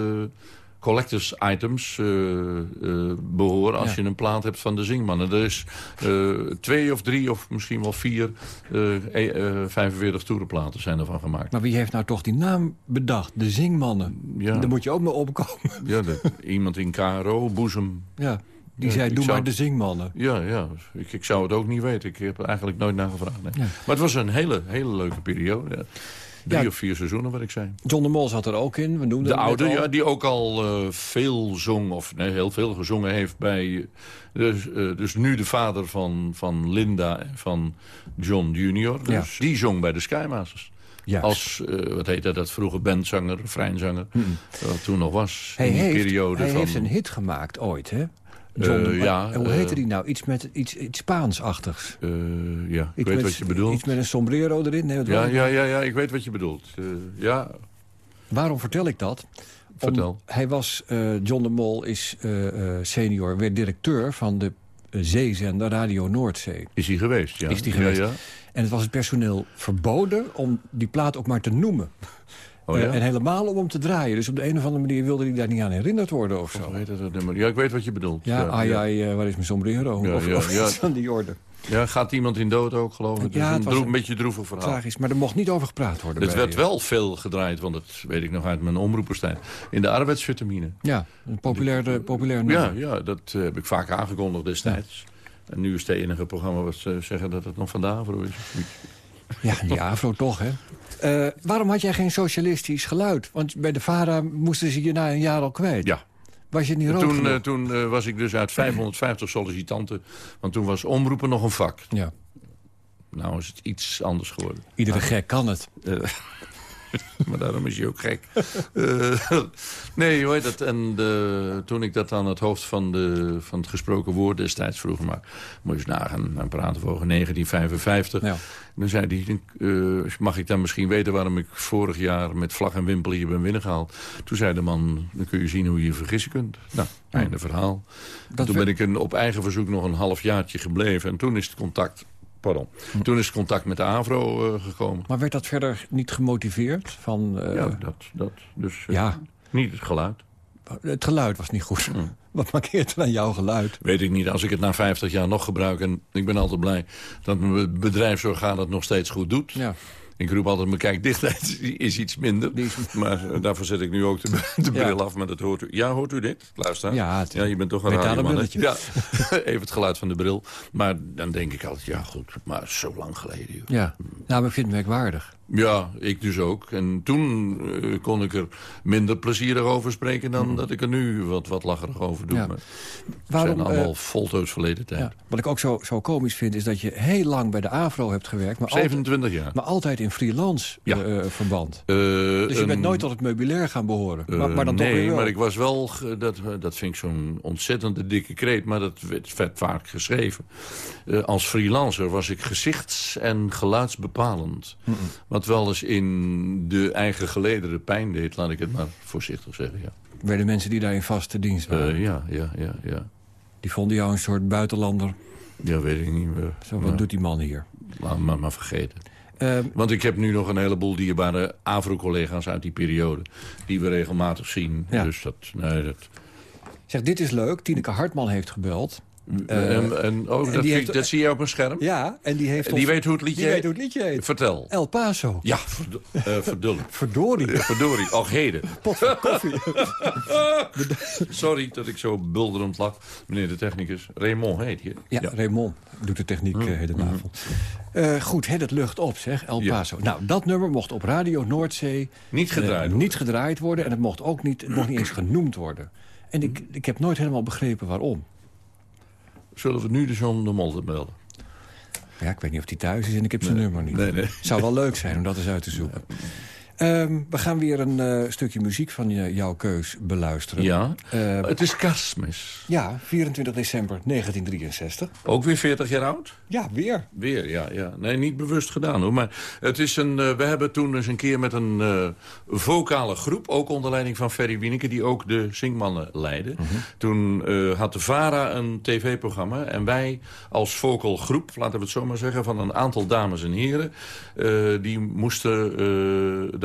collectors items uh, behoren... als je een plaat hebt van de Zingmannen. Er is uh, twee of drie of misschien wel vier 45 e, toerenplaten zijn ervan gemaakt. Maar wie heeft nou toch die naam bedacht? De Zingmannen. Ja. Daar moet je ook mee opkomen. Ja, de, iemand in KRO, Boezem. Ja. Die zei, doe maar de zingmannen. Ja, ja. Ik, ik zou het ook niet weten. Ik heb er eigenlijk nooit naar gevraagd. Nee. Maar het was een hele, hele leuke periode. Ja. Drie of vier seizoenen, wat ik zei. John de Mol zat er ook in. We de oude, ja, die ook al uh, veel zong, of nee, heel veel gezongen heeft bij... Dus, uh, dus nu de vader van, van Linda en van John Junior. Dus die zong bij de Skymasters. Juist. Als, uh, wat heette dat vroeger, bandzanger, vreinzanger. Mm Wat toen nog was. Hij, heeft, periode hij heeft een hit gemaakt ooit, hè? John, uh, ja, hoe heette uh, die nou? Iets met iets, iets Spaans-achtigs. Uh, ja, ik weet wat je bedoelt. Iets met een sombrero erin? Nee, ja, ja, ja, ja, ik weet wat je bedoelt. ja. Waarom vertel ik dat? Vertel. hij was, John de Mol is senior, weer directeur van de zeezender Radio Noordzee. Is hij geweest, ja. Is hij geweest. Ja, ja. En het was het personeel verboden om die plaat ook maar te noemen. Oh, ja? en helemaal om hem te draaien. Dus op de een of andere manier wilde hij daar niet aan herinnerd worden of zo. Weet het nummer. Ja, ik weet wat je bedoelt. Ja, ja, ai, ai, uh, waar is mijn sombrero? Ja, of, van die orde. Ja, gaat iemand in dood ook, geloof ik? Ja, het een, een beetje droevig verhaal. Tragisch, maar er mocht niet over gepraat worden. Het werd wel veel gedraaid, want dat weet ik nog uit mijn omroeperstijd. In de arbeidsvitamine. Ja, een populair, populair nummer. Ja, ja dat heb ik vaak aangekondigd destijds. En nu is het enige programma wat ze zeggen dat het nog vandaag voor is. Ja, die Afro toch, hè? Uh, waarom had jij geen socialistisch geluid? Want bij de VARA moesten ze je na een jaar al kwijt. Ja. Was je niet rood Toen, uh, toen uh, was ik dus uit 550 sollicitanten. Want toen was omroepen nog een vak. Ja. Nou is het iets anders geworden. Iedere gek kan het. maar daarom is hij ook gek. uh, nee, heet dat? En de, toen ik dat aan het hoofd van, de, van het gesproken woord destijds vroeg... maar moet je nagaan, dan praten we over 1955... Ja. Dan zei hij, uh, mag ik dan misschien weten waarom ik vorig jaar met vlag en wimpel hier ben binnengehaald? Toen zei de man, dan kun je zien hoe je je vergissen kunt. Nou, einde verhaal. toen ben ik een, op eigen verzoek nog een half jaartje gebleven. En toen is het contact Pardon. Toen is contact met de AVRO uh, gekomen. Maar werd dat verder niet gemotiveerd? Van, uh... Ja, dat. dat dus, uh, ja. Niet het geluid. Het geluid was niet goed. Hm. Wat markeert er aan jouw geluid? Weet ik niet. Als ik het na 50 jaar nog gebruik... en ik ben altijd blij dat mijn bedrijfsorgaan het nog steeds goed doet... Ja. Ik roep altijd, mijn kijkdichtheid is iets minder. Maar uh, daarvoor zet ik nu ook de, de bril af. Maar dat hoort u. Ja, hoort u dit? Luister. Ja, het, ja je bent toch een radioman. Ja, even het geluid van de bril. Maar dan denk ik altijd, ja goed, maar zo lang geleden. Joh. Ja, nou, maar ik vind het merkwaardig. Ja, ik dus ook. En toen uh, kon ik er minder plezierig over spreken... dan mm. dat ik er nu wat, wat lacherig over doe. Ja. Maar Waarom, zijn allemaal uh, voltoods verleden tijd. Ja. Wat ik ook zo, zo komisch vind... is dat je heel lang bij de AVRO hebt gewerkt. Maar 27 altijd, jaar. Maar altijd in freelance ja. uh, verband. dus je bent nooit tot het meubilair gaan behoren. Maar, maar dan nee, toch maar ik was wel... Dat, dat vind ik zo'n ontzettende dikke kreet. Maar dat werd, werd vaak geschreven. als freelancer was ik gezichts- en geluidsbepalend. Mm -mm. Wat wel eens in de eigen gelederen pijn deed, laat ik het maar voorzichtig zeggen. Ja. Werden mensen die daar in vaste dienst waren? Uh, ja, ja, ja, ja. Die vonden jou een soort buitenlander? Ja, weet ik niet meer. Zo, wat doet die man hier? Laat maar, maar vergeten. Uh, Want ik heb nu nog een heleboel dierbare AVRO-collega's uit die periode... die we regelmatig zien. Ja. Dus dat, nee, dat... Zeg, dit is leuk. Tineke Hartman heeft gebeld. En, en, oh, dat, heeft, dat, zie je op een scherm? Ja, en die heeft... Die weet hoe het liedje die weet hoe het liedje heet. Vertel. El Paso. Ja, verd uh, verdorie. verdorie. verdorie, och heden. Pot van koffie. Sorry dat ik zo bulderend lach. Meneer de technicus. Raymond heet je. Ja, ja. Raymond doet de techniek uh, hedenavond. Uh, goed, het lucht op, zeg, El Paso. Ja. Nou, dat nummer mocht op Radio Noordzee... Niet gedraaid, uh, niet gedraaid worden. En het mocht ook niet, het mocht niet eens genoemd worden. En ik, ik heb nooit helemaal begrepen waarom. Zullen we nu de John de Mol melden? Ja, ik weet niet of hij thuis is en ik heb zijn nee, nummer niet. Nee, nee. Zou wel leuk zijn om dat eens uit te zoeken. Um, we gaan weer een uh, stukje muziek van je, jouw keus beluisteren. Ja, uh, het is kerstmis. Ja, 24 december 1963. Ook weer 40 jaar oud? Ja, weer. Weer, ja. ja. Nee, niet bewust gedaan hoor. Maar het is een, uh, we hebben toen eens een keer met een vocale groep... ook onder leiding van Ferry Wieneke, die ook de Zingmannen leidde. -huh. Toen had de VARA een tv-programma. En wij als vocal groep, laten we het zo maar zeggen... van een aantal dames en heren... die moesten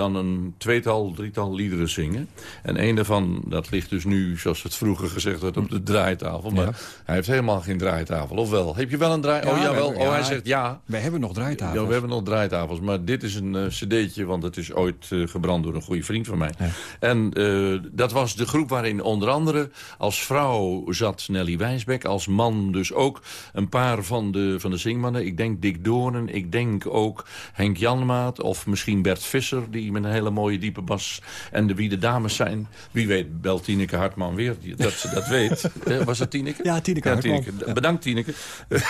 dan een tweetal, drietal liederen zingen. En een daarvan, dat ligt dus nu, zoals het vroeger gezegd werd, op de draaitafel. Maar ja. hij heeft helemaal geen draaitafel. Of wel? Heb je wel een draai... Ja, oh, jawel. Hebben, oh, hij zegt ja. Wij hebben nog draaitafels. Ja, we hebben nog draaitafels. Maar dit is een uh, cd'tje, want het is ooit uh, gebrand door een goede vriend van mij. En uh, dat was de groep waarin onder andere als vrouw zat Nelly Wijsbeck. Als man dus ook een paar van de, van de zingmannen. Ik denk Dick Doornen. Ik denk ook Henk Janmaat. Of misschien Bert Visser, die met een hele mooie diepe bas. En de wie de dames zijn. Wie weet belt Tineke Hartman weer dat ze dat weet. Was het Tineke? Ja, Tineke ja, Hartman. Tineke. Ja. Bedankt Tineke.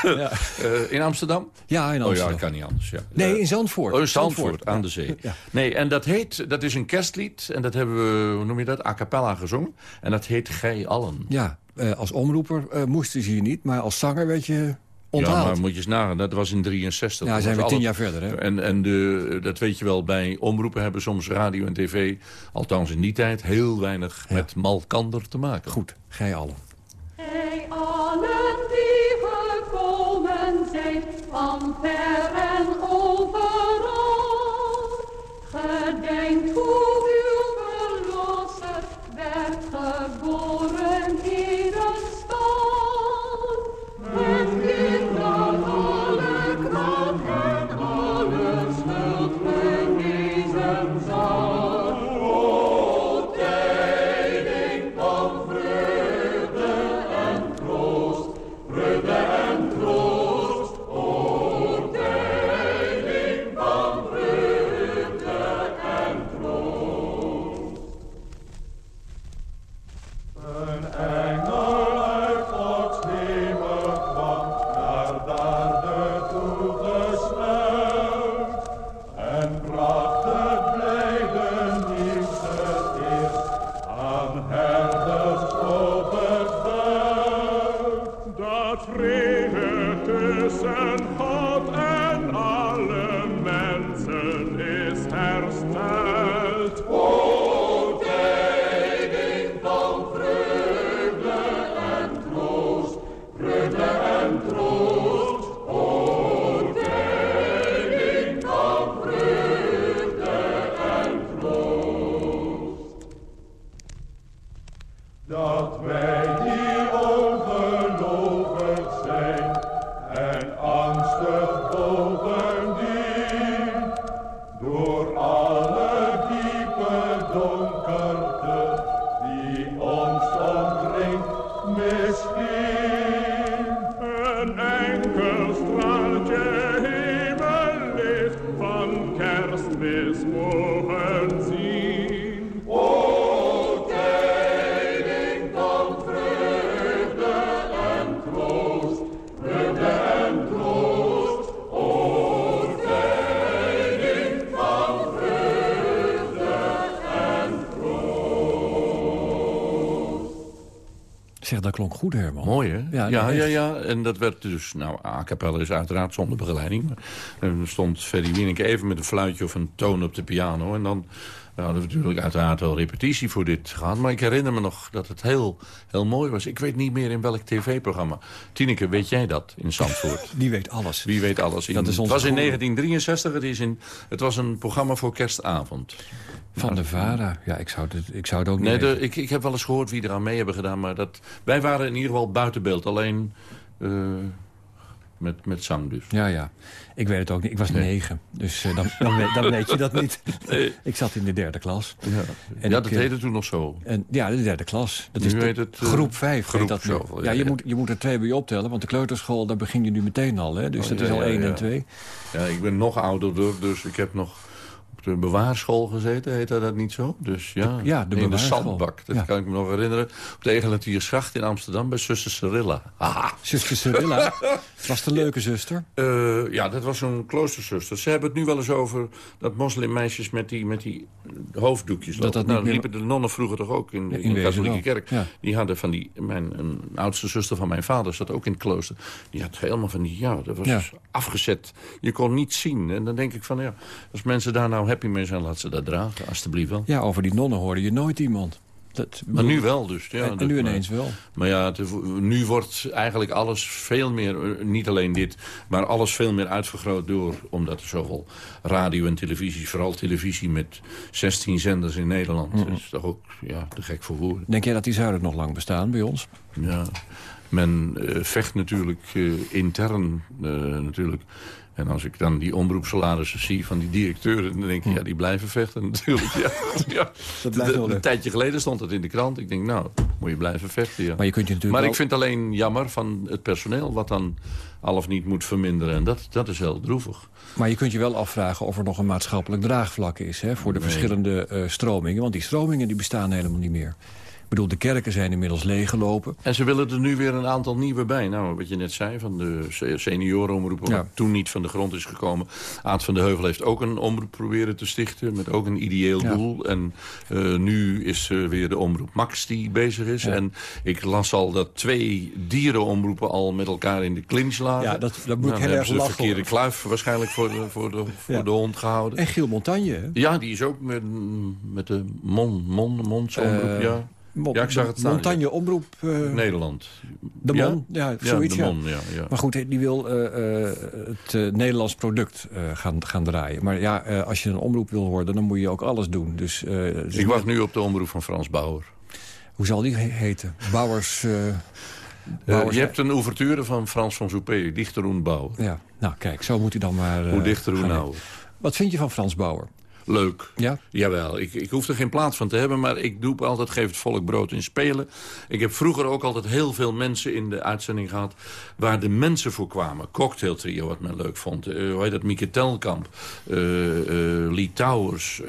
Ja. uh, in Amsterdam? Ja, in Amsterdam. Oh ja, dat kan niet anders. Ja. Nee, in Zandvoort. Oh, in Zandvoort, Zandvoort aan de zee. Nee, en dat heet, dat is een kerstlied. En dat hebben we, hoe noem je dat, a cappella gezongen. En dat heet Gij Allen. Ja, als omroeper moesten ze hier niet. Maar als zanger werd je onthaald. Ja, maar moet je eens nagaan, dat was in 63. Ja, zijn we tien jaar verder, hè? En, en de, dat weet je wel, bij omroepen hebben soms radio en tv... althans in die tijd, heel weinig ja. met malkander te maken. Goed, gij allen. Klonk goed, Herman. Mooi, hè? Ja, ja, ja, ja. En dat werd dus... Nou, a cappella is uiteraard zonder begeleiding. Maar er stond Ferry Wieneke even met een fluitje of een toon op de piano. En dan we hadden natuurlijk uiteraard wel repetitie voor dit gehad. Maar ik herinner me nog dat het heel, heel mooi was. Ik weet niet meer in welk tv-programma. Tineke, weet jij dat in Zandvoort? Die weet alles. Wie weet alles. In, dat is het was in 1963. Het, is in, het was een programma voor kerstavond. Van de VARA? Ja, ik zou het, ik zou het ook niet nee, de, ik, ik heb wel eens gehoord wie er aan mee hebben gedaan. Maar dat, wij waren in ieder geval buiten beeld. Alleen met, met zang dus. Ja, ja. Ik weet het ook niet. Ik was negen. Dus uh, dan, dan, weet, dan, weet, je dat niet. Nee. ik zat in de derde klas. Ja, en ja ik, dat heette toen nog zo. En, ja, de derde klas. Dat nu is heet het, groep vijf. Groep dat zoveel, ja, je, Moet, je moet er twee bij optellen. Want de kleuterschool, daar begin je nu meteen al. Hè? Dus oh, dat ja, is al ja, één ja. en twee. Ja, ik ben nog ouder, dus ik heb nog op de bewaarschool gezeten, heet dat niet zo? Dus ja, De- ja, de in de zandbak. Dat Ja. kan ik me nog herinneren. Op de Egelantiersgracht in Amsterdam bij zuster Cyrilla. Haha. Zuster Cyrilla was de leuke zuster. Eh, ja, dat was zo'n kloosterzuster. Ze hebben het nu wel eens over dat moslimmeisjes met die, met die hoofddoekjes Dat dat nou, meer- liepen de nonnen vroeger toch ook in, in, in de katholieke wel, kerk. ja. Die hadden van die, mijn een oudste zuster van mijn vader zat ook in het klooster. Die had helemaal van die, ja, dat was afgezet. Je kon niet zien. En dan denk ik van, ja, als mensen daar nou happy mee zijn, laat ze dat dragen. Alsjeblieft wel. Ja, over die nonnen hoorde je nooit iemand. Dat, Maar nu wel dus. Ja, en, nu maar- ineens wel. Maar ja, het- nu wordt eigenlijk alles veel meer, eh, niet alleen dit... maar alles veel meer uitvergroot door... omdat er zoveel radio en televisie, vooral televisie... met 16 zenders in Nederland. Dat is toch ook ja, te gek voor woorden. Denk jij dat die zouden nog lang bestaan bij ons? Ja. Men eh, vecht natuurlijk eh, intern natuurlijk... En als ik dan die omroepsalarissen zie van die directeuren... dan denk ik, ja, die blijven vechten natuurlijk. Ja. ja. Dat blijft wel een tijdje geleden stond het in de krant. Ik denk, nou, moet je blijven vechten, ja. Maar je kunt je natuurlijk Maar wel- ik vind alleen jammer van het personeel... wat dan al of niet moet verminderen. En dat, dat is heel droevig. Maar je kunt je wel afvragen of er nog een maatschappelijk draagvlak is... Hè, voor de verschillende eh, stromingen. Want die stromingen die bestaan helemaal niet meer. Ik bedoel, de kerken zijn inmiddels leeggelopen. En ze willen er nu weer een aantal nieuwe bij. Nou, wat je net zei, van de se- seniorenomroepen... Ja. wat toen niet van de grond is gekomen. Aad van de Heuvel heeft ook een omroep proberen te stichten... met ook een ideeel Ja. doel. En eh, nu is eh, weer de omroep Max die bezig is. Ja. En ik las al dat twee dierenomroepen al met elkaar in de clinch lagen. Ja, dat- dat moet ik nou, heel erg hebben ze de lachen, verkeerde kluif waarschijnlijk voor de, voor de, voor de hond gehouden. En Giel Montagne, hè? Ja, die is ook met, met de Mon, Mon, Mondsomroep, Eh, ja. Ja, ik zag het staan, Montagne Omroep. eh, Nederland. De? Mon, ja, Ja, zoiets, de ja. Mon, ja. Maar goed, die wil eh, eh, het Nederlands product gaan, gaan draaien. Maar ja, als je een omroep wil worden, dan moet je ook alles doen. Dus, Ik wacht nu op de omroep van Frans Bauer. Hoe zal die he- heten? Bouwers... Bouwers- je hebt een ouverture van Frans van Soupé, dichter Roen Bauer. Ja, nou kijk, zo moet hij dan maar... Hoe dichter, hoe gaan nauwer. heten. Wat vind je van Frans Bauer? Leuk. Ja? Jawel, ik, ik hoef er geen plaats van te hebben, maar ik doe altijd, geef het volk brood in spelen. Ik heb vroeger ook altijd heel veel mensen in de uitzending gehad... waar de mensen voor kwamen. Cocktail Trio, wat men leuk vond. Eh, hoe heet dat? Mieke Telkamp. eh, eh, Lee Towers.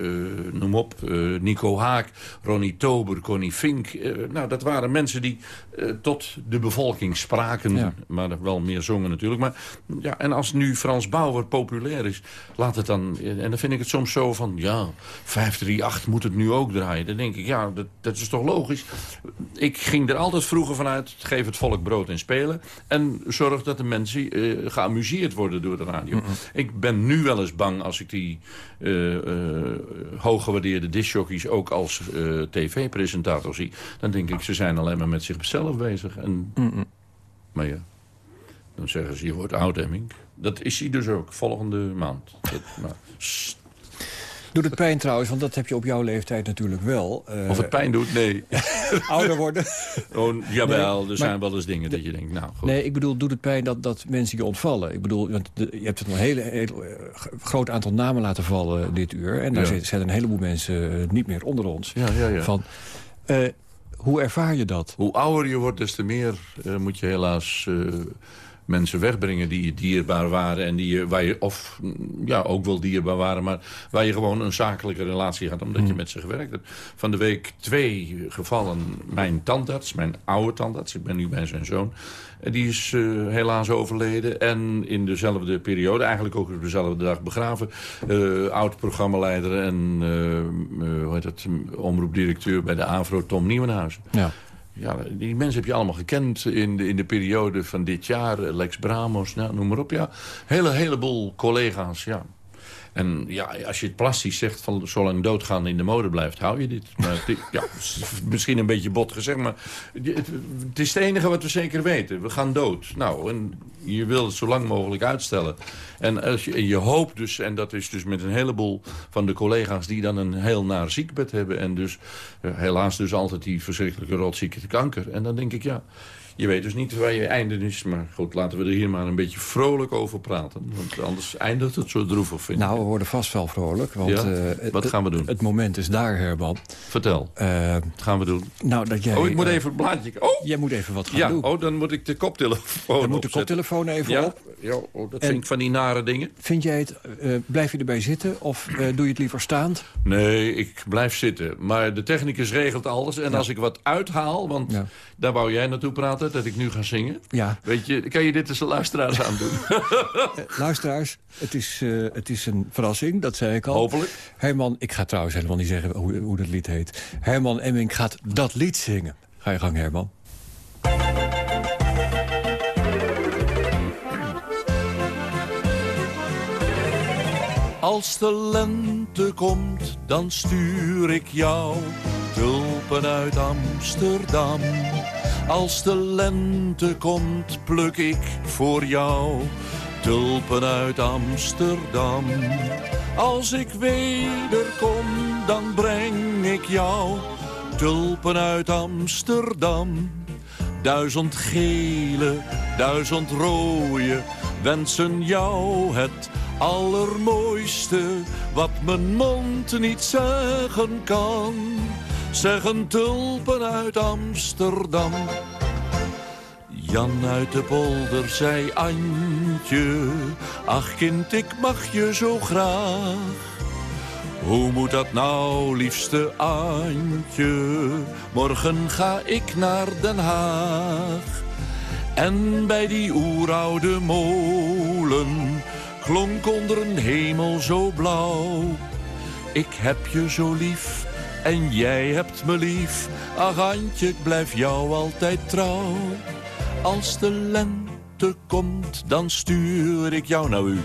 noem op. Nico Haak. Ronnie Tober. Connie Fink. Nou, dat waren mensen die tot de bevolking spraken. Ja. Maar wel meer zongen natuurlijk. Maar, ja, en als nu Frans Bauer populair is, laat het dan... En dan vind ik het soms zo van, ja, 538 moet het nu ook draaien. Dan denk ik, ja, dat, dat is toch logisch. Ik ging er altijd vroeger vanuit, geef het volk brood en spelen. En zorg dat de mensen eh, geamuseerd worden door de radio. Ik ben nu wel eens bang als ik die eh eh hooggewaardeerde discjockeys ook als tv-presentator zie. Dan denk ik, ze zijn alleen maar met zichzelf bezig. En, Maar ja, dan zeggen ze, je wordt oud, Hemming. Dat is hij dus ook, volgende maand. Dat, sst. Doet het pijn trouwens, want dat heb je op jouw leeftijd natuurlijk wel. Eh, of het pijn doet, nee. ouder worden. Oh, jawel, Nee, er zijn maar- wel eens dingen dat je denkt, nou goed. Nee, ik bedoel, doet het pijn dat, dat mensen je ontvallen? Ik bedoel, want de- je hebt een hele, heel eh, groot aantal namen laten vallen dit uur. En daar Ja. zijn- een heleboel mensen eh, niet meer onder ons. Ja, ja, ja. Van, eh, hoe ervaar je dat? Hoe ouder je wordt, des te meer eh, moet je helaas eh, mensen wegbrengen die je dierbaar waren. En die je, waar je, of mm, ja, ook wel dierbaar waren, maar waar je gewoon een zakelijke relatie had. Omdat je met ze gewerkt hebt. Van de week twee gevallen mijn tandarts, mijn oude tandarts. Ik ben nu bij zijn zoon. Die is eh, helaas overleden. En in dezelfde periode, eigenlijk ook op dezelfde dag begraven. eh, oud-programmaleider en eh, eh, hoe heet het, omroepdirecteur bij de AVRO, Tom Nieuwenhuizen. Ja. Ja, die mensen heb je allemaal gekend in de, in de periode van dit jaar. Lex Bramos, nou, noem maar op. Ja, hele heleboel collega's, ja. En ja, als je het plastisch zegt, van zolang doodgaan in de mode blijft, hou je dit. Maar het, ja, misschien een beetje bot gezegd, maar het, het is het enige wat we zeker weten. We gaan dood. Nou, en je wil het zo lang mogelijk uitstellen. En als je, en je hoopt dus, en dat is dus met een heleboel van de collega's... die dan een heel naar ziekbed hebben... en dus eh, helaas dus altijd die verschrikkelijke rotziekte kanker. En dan denk ik, ja... je weet dus niet waar je einde is. Maar goed, laten we er hier maar een beetje vrolijk over praten. Want anders eindigt het zo droevig, vind Nou, we worden vast wel vrolijk. Want, Ja? eh, Wat het- gaan we doen? Het moment is daar, Herman. Vertel, Eh, wat gaan we doen? nou, dat jij... Oh, ik moet eh, even een blaadje... Oh, Jij moet even wat gaan ja, doen. oh, dan moet ik de koptelefoon Dan moet de koptelefoon even Ja, op. ja oh, dat En- vind ik van die nare dingen. Vind jij het... blijf je erbij zitten of doe je het liever staand? Nee, ik blijf zitten. Maar de technicus regelt alles. En als ik wat uithaal, want Ja. Daar wou jij naartoe praten... dat ik nu ga zingen. Ja. Weet je, kan je dit eens de luisteraars aandoen? Luisteraars, het is, eh, het is een verrassing, dat zei ik al. Hopelijk. Herman, ik ga trouwens helemaal niet zeggen hoe, hoe dat lied heet. Herman Emming gaat dat lied zingen. Ga je gang, Herman. Als de lente komt, dan stuur ik jou tulpen uit Amsterdam. Als de lente komt, pluk ik voor jou tulpen uit Amsterdam. Als ik wederkom, dan breng ik jou tulpen uit Amsterdam. Duizend gele, duizend rode wensen jou het allermooiste wat mijn mond niet zeggen kan. Zeggen tulpen uit Amsterdam. Jan uit de polder zei Antje, ach kind, ik mag je zo graag. Hoe moet dat nou, liefste Antje? Morgen ga ik naar Den Haag. En bij die oeroude molen klonk onder een hemel zo blauw. Ik heb je zo lief en jij hebt me lief. Ach ik blijf jou altijd trouw. Als de lente komt, dan stuur ik jou naar u.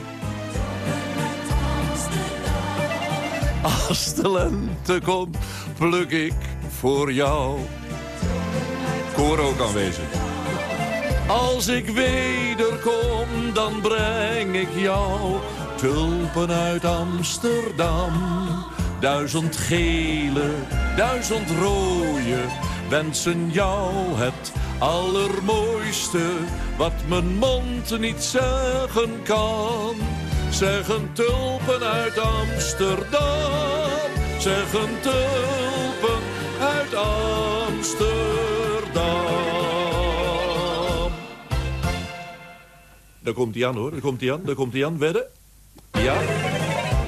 Als de lente komt, pluk ik voor jou. Koor ook aanwezig. Als ik wederkom, dan breng ik jou tulpen uit Amsterdam. Duizend gele, duizend rode wensen jou het allermooiste wat mijn mond niet zeggen kan. Zeggen tulpen uit Amsterdam, zeggen tulpen uit Amsterdam. Daar komt hij aan hoor, daar komt hij aan, daar komt hij aan, wedden? Ja?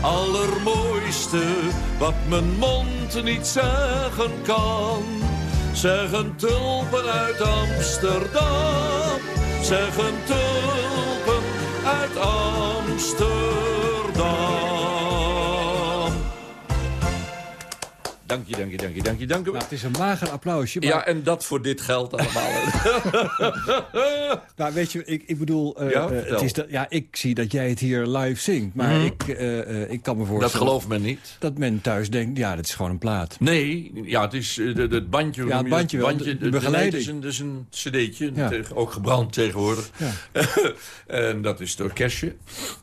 allermooiste wat mijn mond niet zeggen kan. Zeggen tulpen uit Amsterdam, zeggen tulpen uit Amsterdam. Dank je, dank je, dank je, dank je, dank je. Nou, het is een mager applausje. Maar, Ja, en dat voor dit geld allemaal. maar weet je, ik, ik bedoel, eh, Ja, eh, het is dat, ja, ik zie dat jij het hier live zingt. Maar ik, eh, ik kan me dat voorstellen gelooft men niet. dat men thuis denkt, ja, dat is gewoon een plaat. Nee, ja, het is het bandje. Ja, het je bandje dat? wel, de- de nee, het begeleiding. is een, is een cd'tje, Ja. ook gebrand tegenwoordig. Ja. en dat is het orkestje.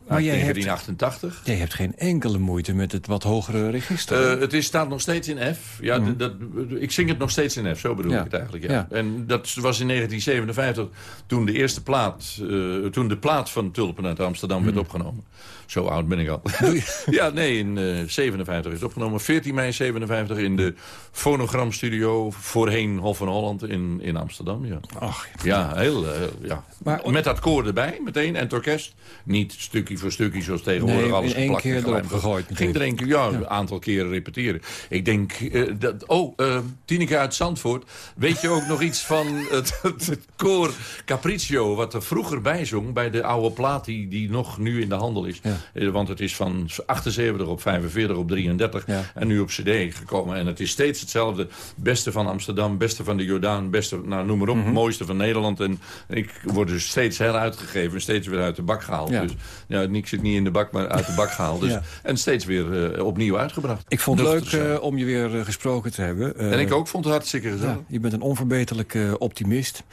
Maar jij hebt- 1988. Jij hebt geen enkele moeite met het wat hogere register. Het is, staat nog steeds in F. Ja, d- dat, ik zing het nog steeds in F, zo bedoel Ja. ik het eigenlijk. Ja. Ja. En dat was in 1957 toen de eerste plaat, eh, toen de plaat van Tulpen uit Amsterdam werd opgenomen. Zo oud ben ik al. ja, nee, in eh 57 is het opgenomen. 14 mei 57 in de fonogramstudio voorheen Hof van Holland in, in Amsterdam. Ja, Ach, ja heel, eh, ja. Maar- Met dat koor erbij meteen en het orkest. Niet stukje voor stukje zoals tegenwoordig Nee, alles in één geplakt keer erop gegooid. Ging er één keer, ja, een aantal keren repeteren. Ik denk. Uh, dat, oh, Tineke uit Zandvoort. Weet je ook nog iets van het, het, koor Capriccio... wat er vroeger bij zong bij de oude plaat die, die nog nu in de handel is. Ja. Want het is van 78 op 45 op 33 en nu op cd gekomen. En het is steeds hetzelfde. Beste van Amsterdam, beste van de Jordaan, beste, nou, noem maar op, mm mooiste van Nederland. En ik word dus steeds heruitgegeven, steeds weer uit de bak gehaald. Dus ja, ik zit niet in de bak, maar uit de bak gehaald. Dus, En steeds weer uh, opnieuw uitgebracht. Ik vond het leuk uh, om je weer uh, gesproken te hebben. en ik ook vond het hartstikke gezellig. Je bent een onverbeterlijke optimist.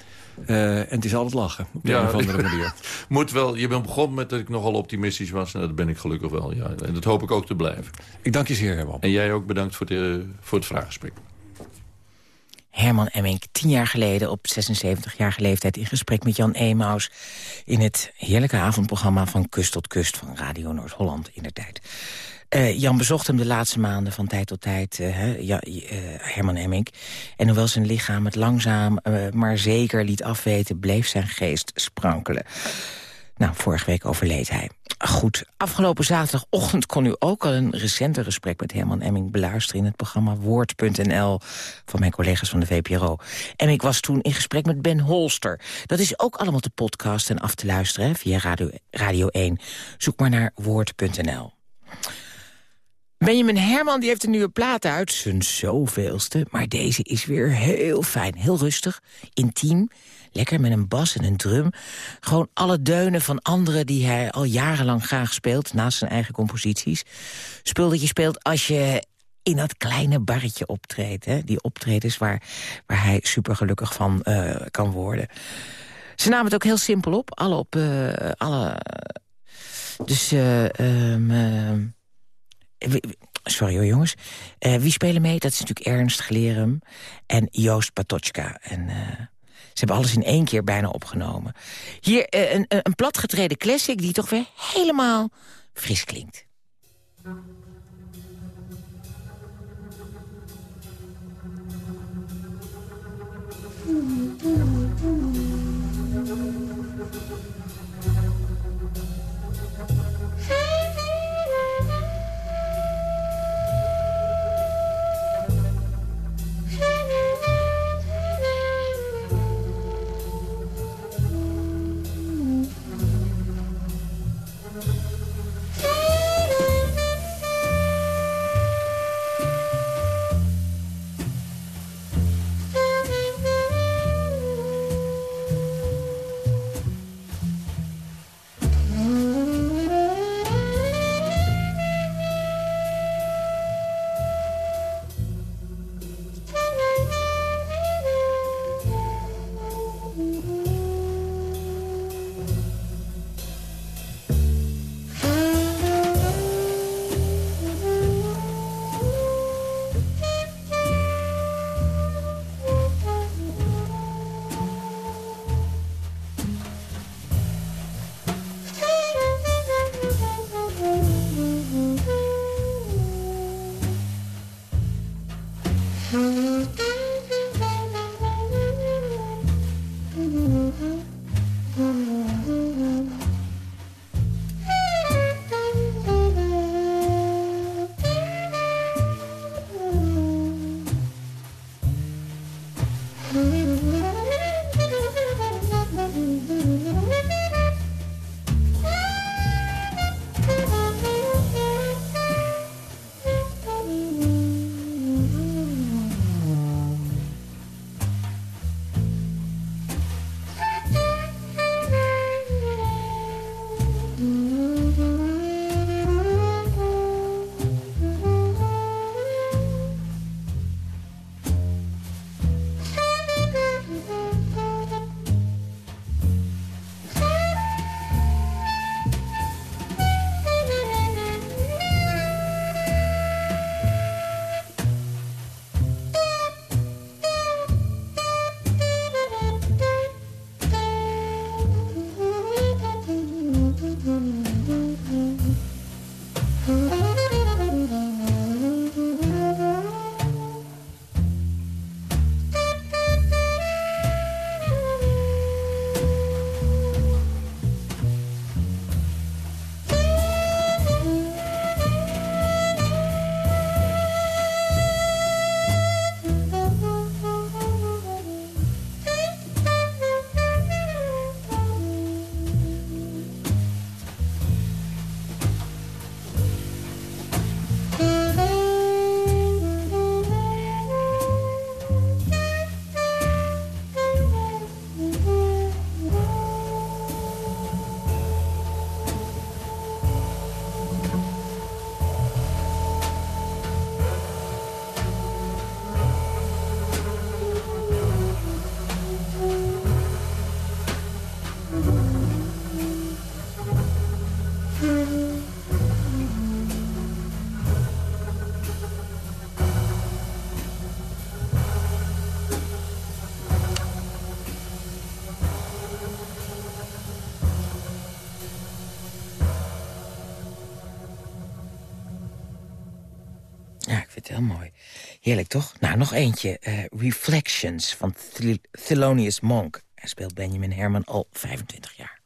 en het is altijd lachen, op ja, een of andere manier. Moet wel, je bent begonnen met dat ik nogal optimistisch was. Dat ben ik gelukkig wel, ja. En dat hoop ik ook te blijven. Ik dank je zeer, Herman. En jij ook bedankt voor, de, voor het vraaggesprek. Herman Emmink, tien jaar geleden op 76-jarige leeftijd... in gesprek met Jan Emaus in het heerlijke avondprogramma... van Kust tot Kust van Radio Noord-Holland in de tijd. Uh, Jan bezocht hem de laatste maanden van tijd tot tijd, uh, ja, uh, Herman Emmink. En hoewel zijn lichaam het langzaam, maar zeker liet afweten... bleef zijn geest sprankelen. Nou, vorige week overleed hij. Goed, afgelopen zaterdagochtend kon u ook al een recenter gesprek met Herman Emming beluisteren in het programma Woord.nl van mijn collega's van de VPRO. Emming was toen in gesprek met Ben Holster. Dat is ook allemaal te podcast en af te luisteren via Radio, Radio 1. Zoek maar naar Woord.nl. Benjamin Herman die heeft een nieuwe plaat uit, zijn zoveelste. Maar deze is weer heel fijn, heel rustig, intiem Lekker met een bas en een drum. Gewoon alle deunen van anderen die hij al jarenlang graag speelt... naast zijn eigen composities. Spul dat je speelt als je in dat kleine barretje optreedt. Hè? Die optredens waar, waar hij super gelukkig van uh, kan worden. Ze namen het ook heel simpel op. Alle op... Uh, alle, dus... Uh, um, Sorry hoor, jongens. Eh, wie spelen mee? Dat is natuurlijk Ernst Glerum en Joost Patochka. En, eh, ze hebben alles in één keer bijna opgenomen. Hier eh, een, een platgetreden classic die toch weer helemaal fris klinkt. Mm-hmm. Heerlijk, toch? Nou, nog eentje. Uh, Reflections van Thelonious Monk. Hij speelt Benjamin Herman al 25 jaar.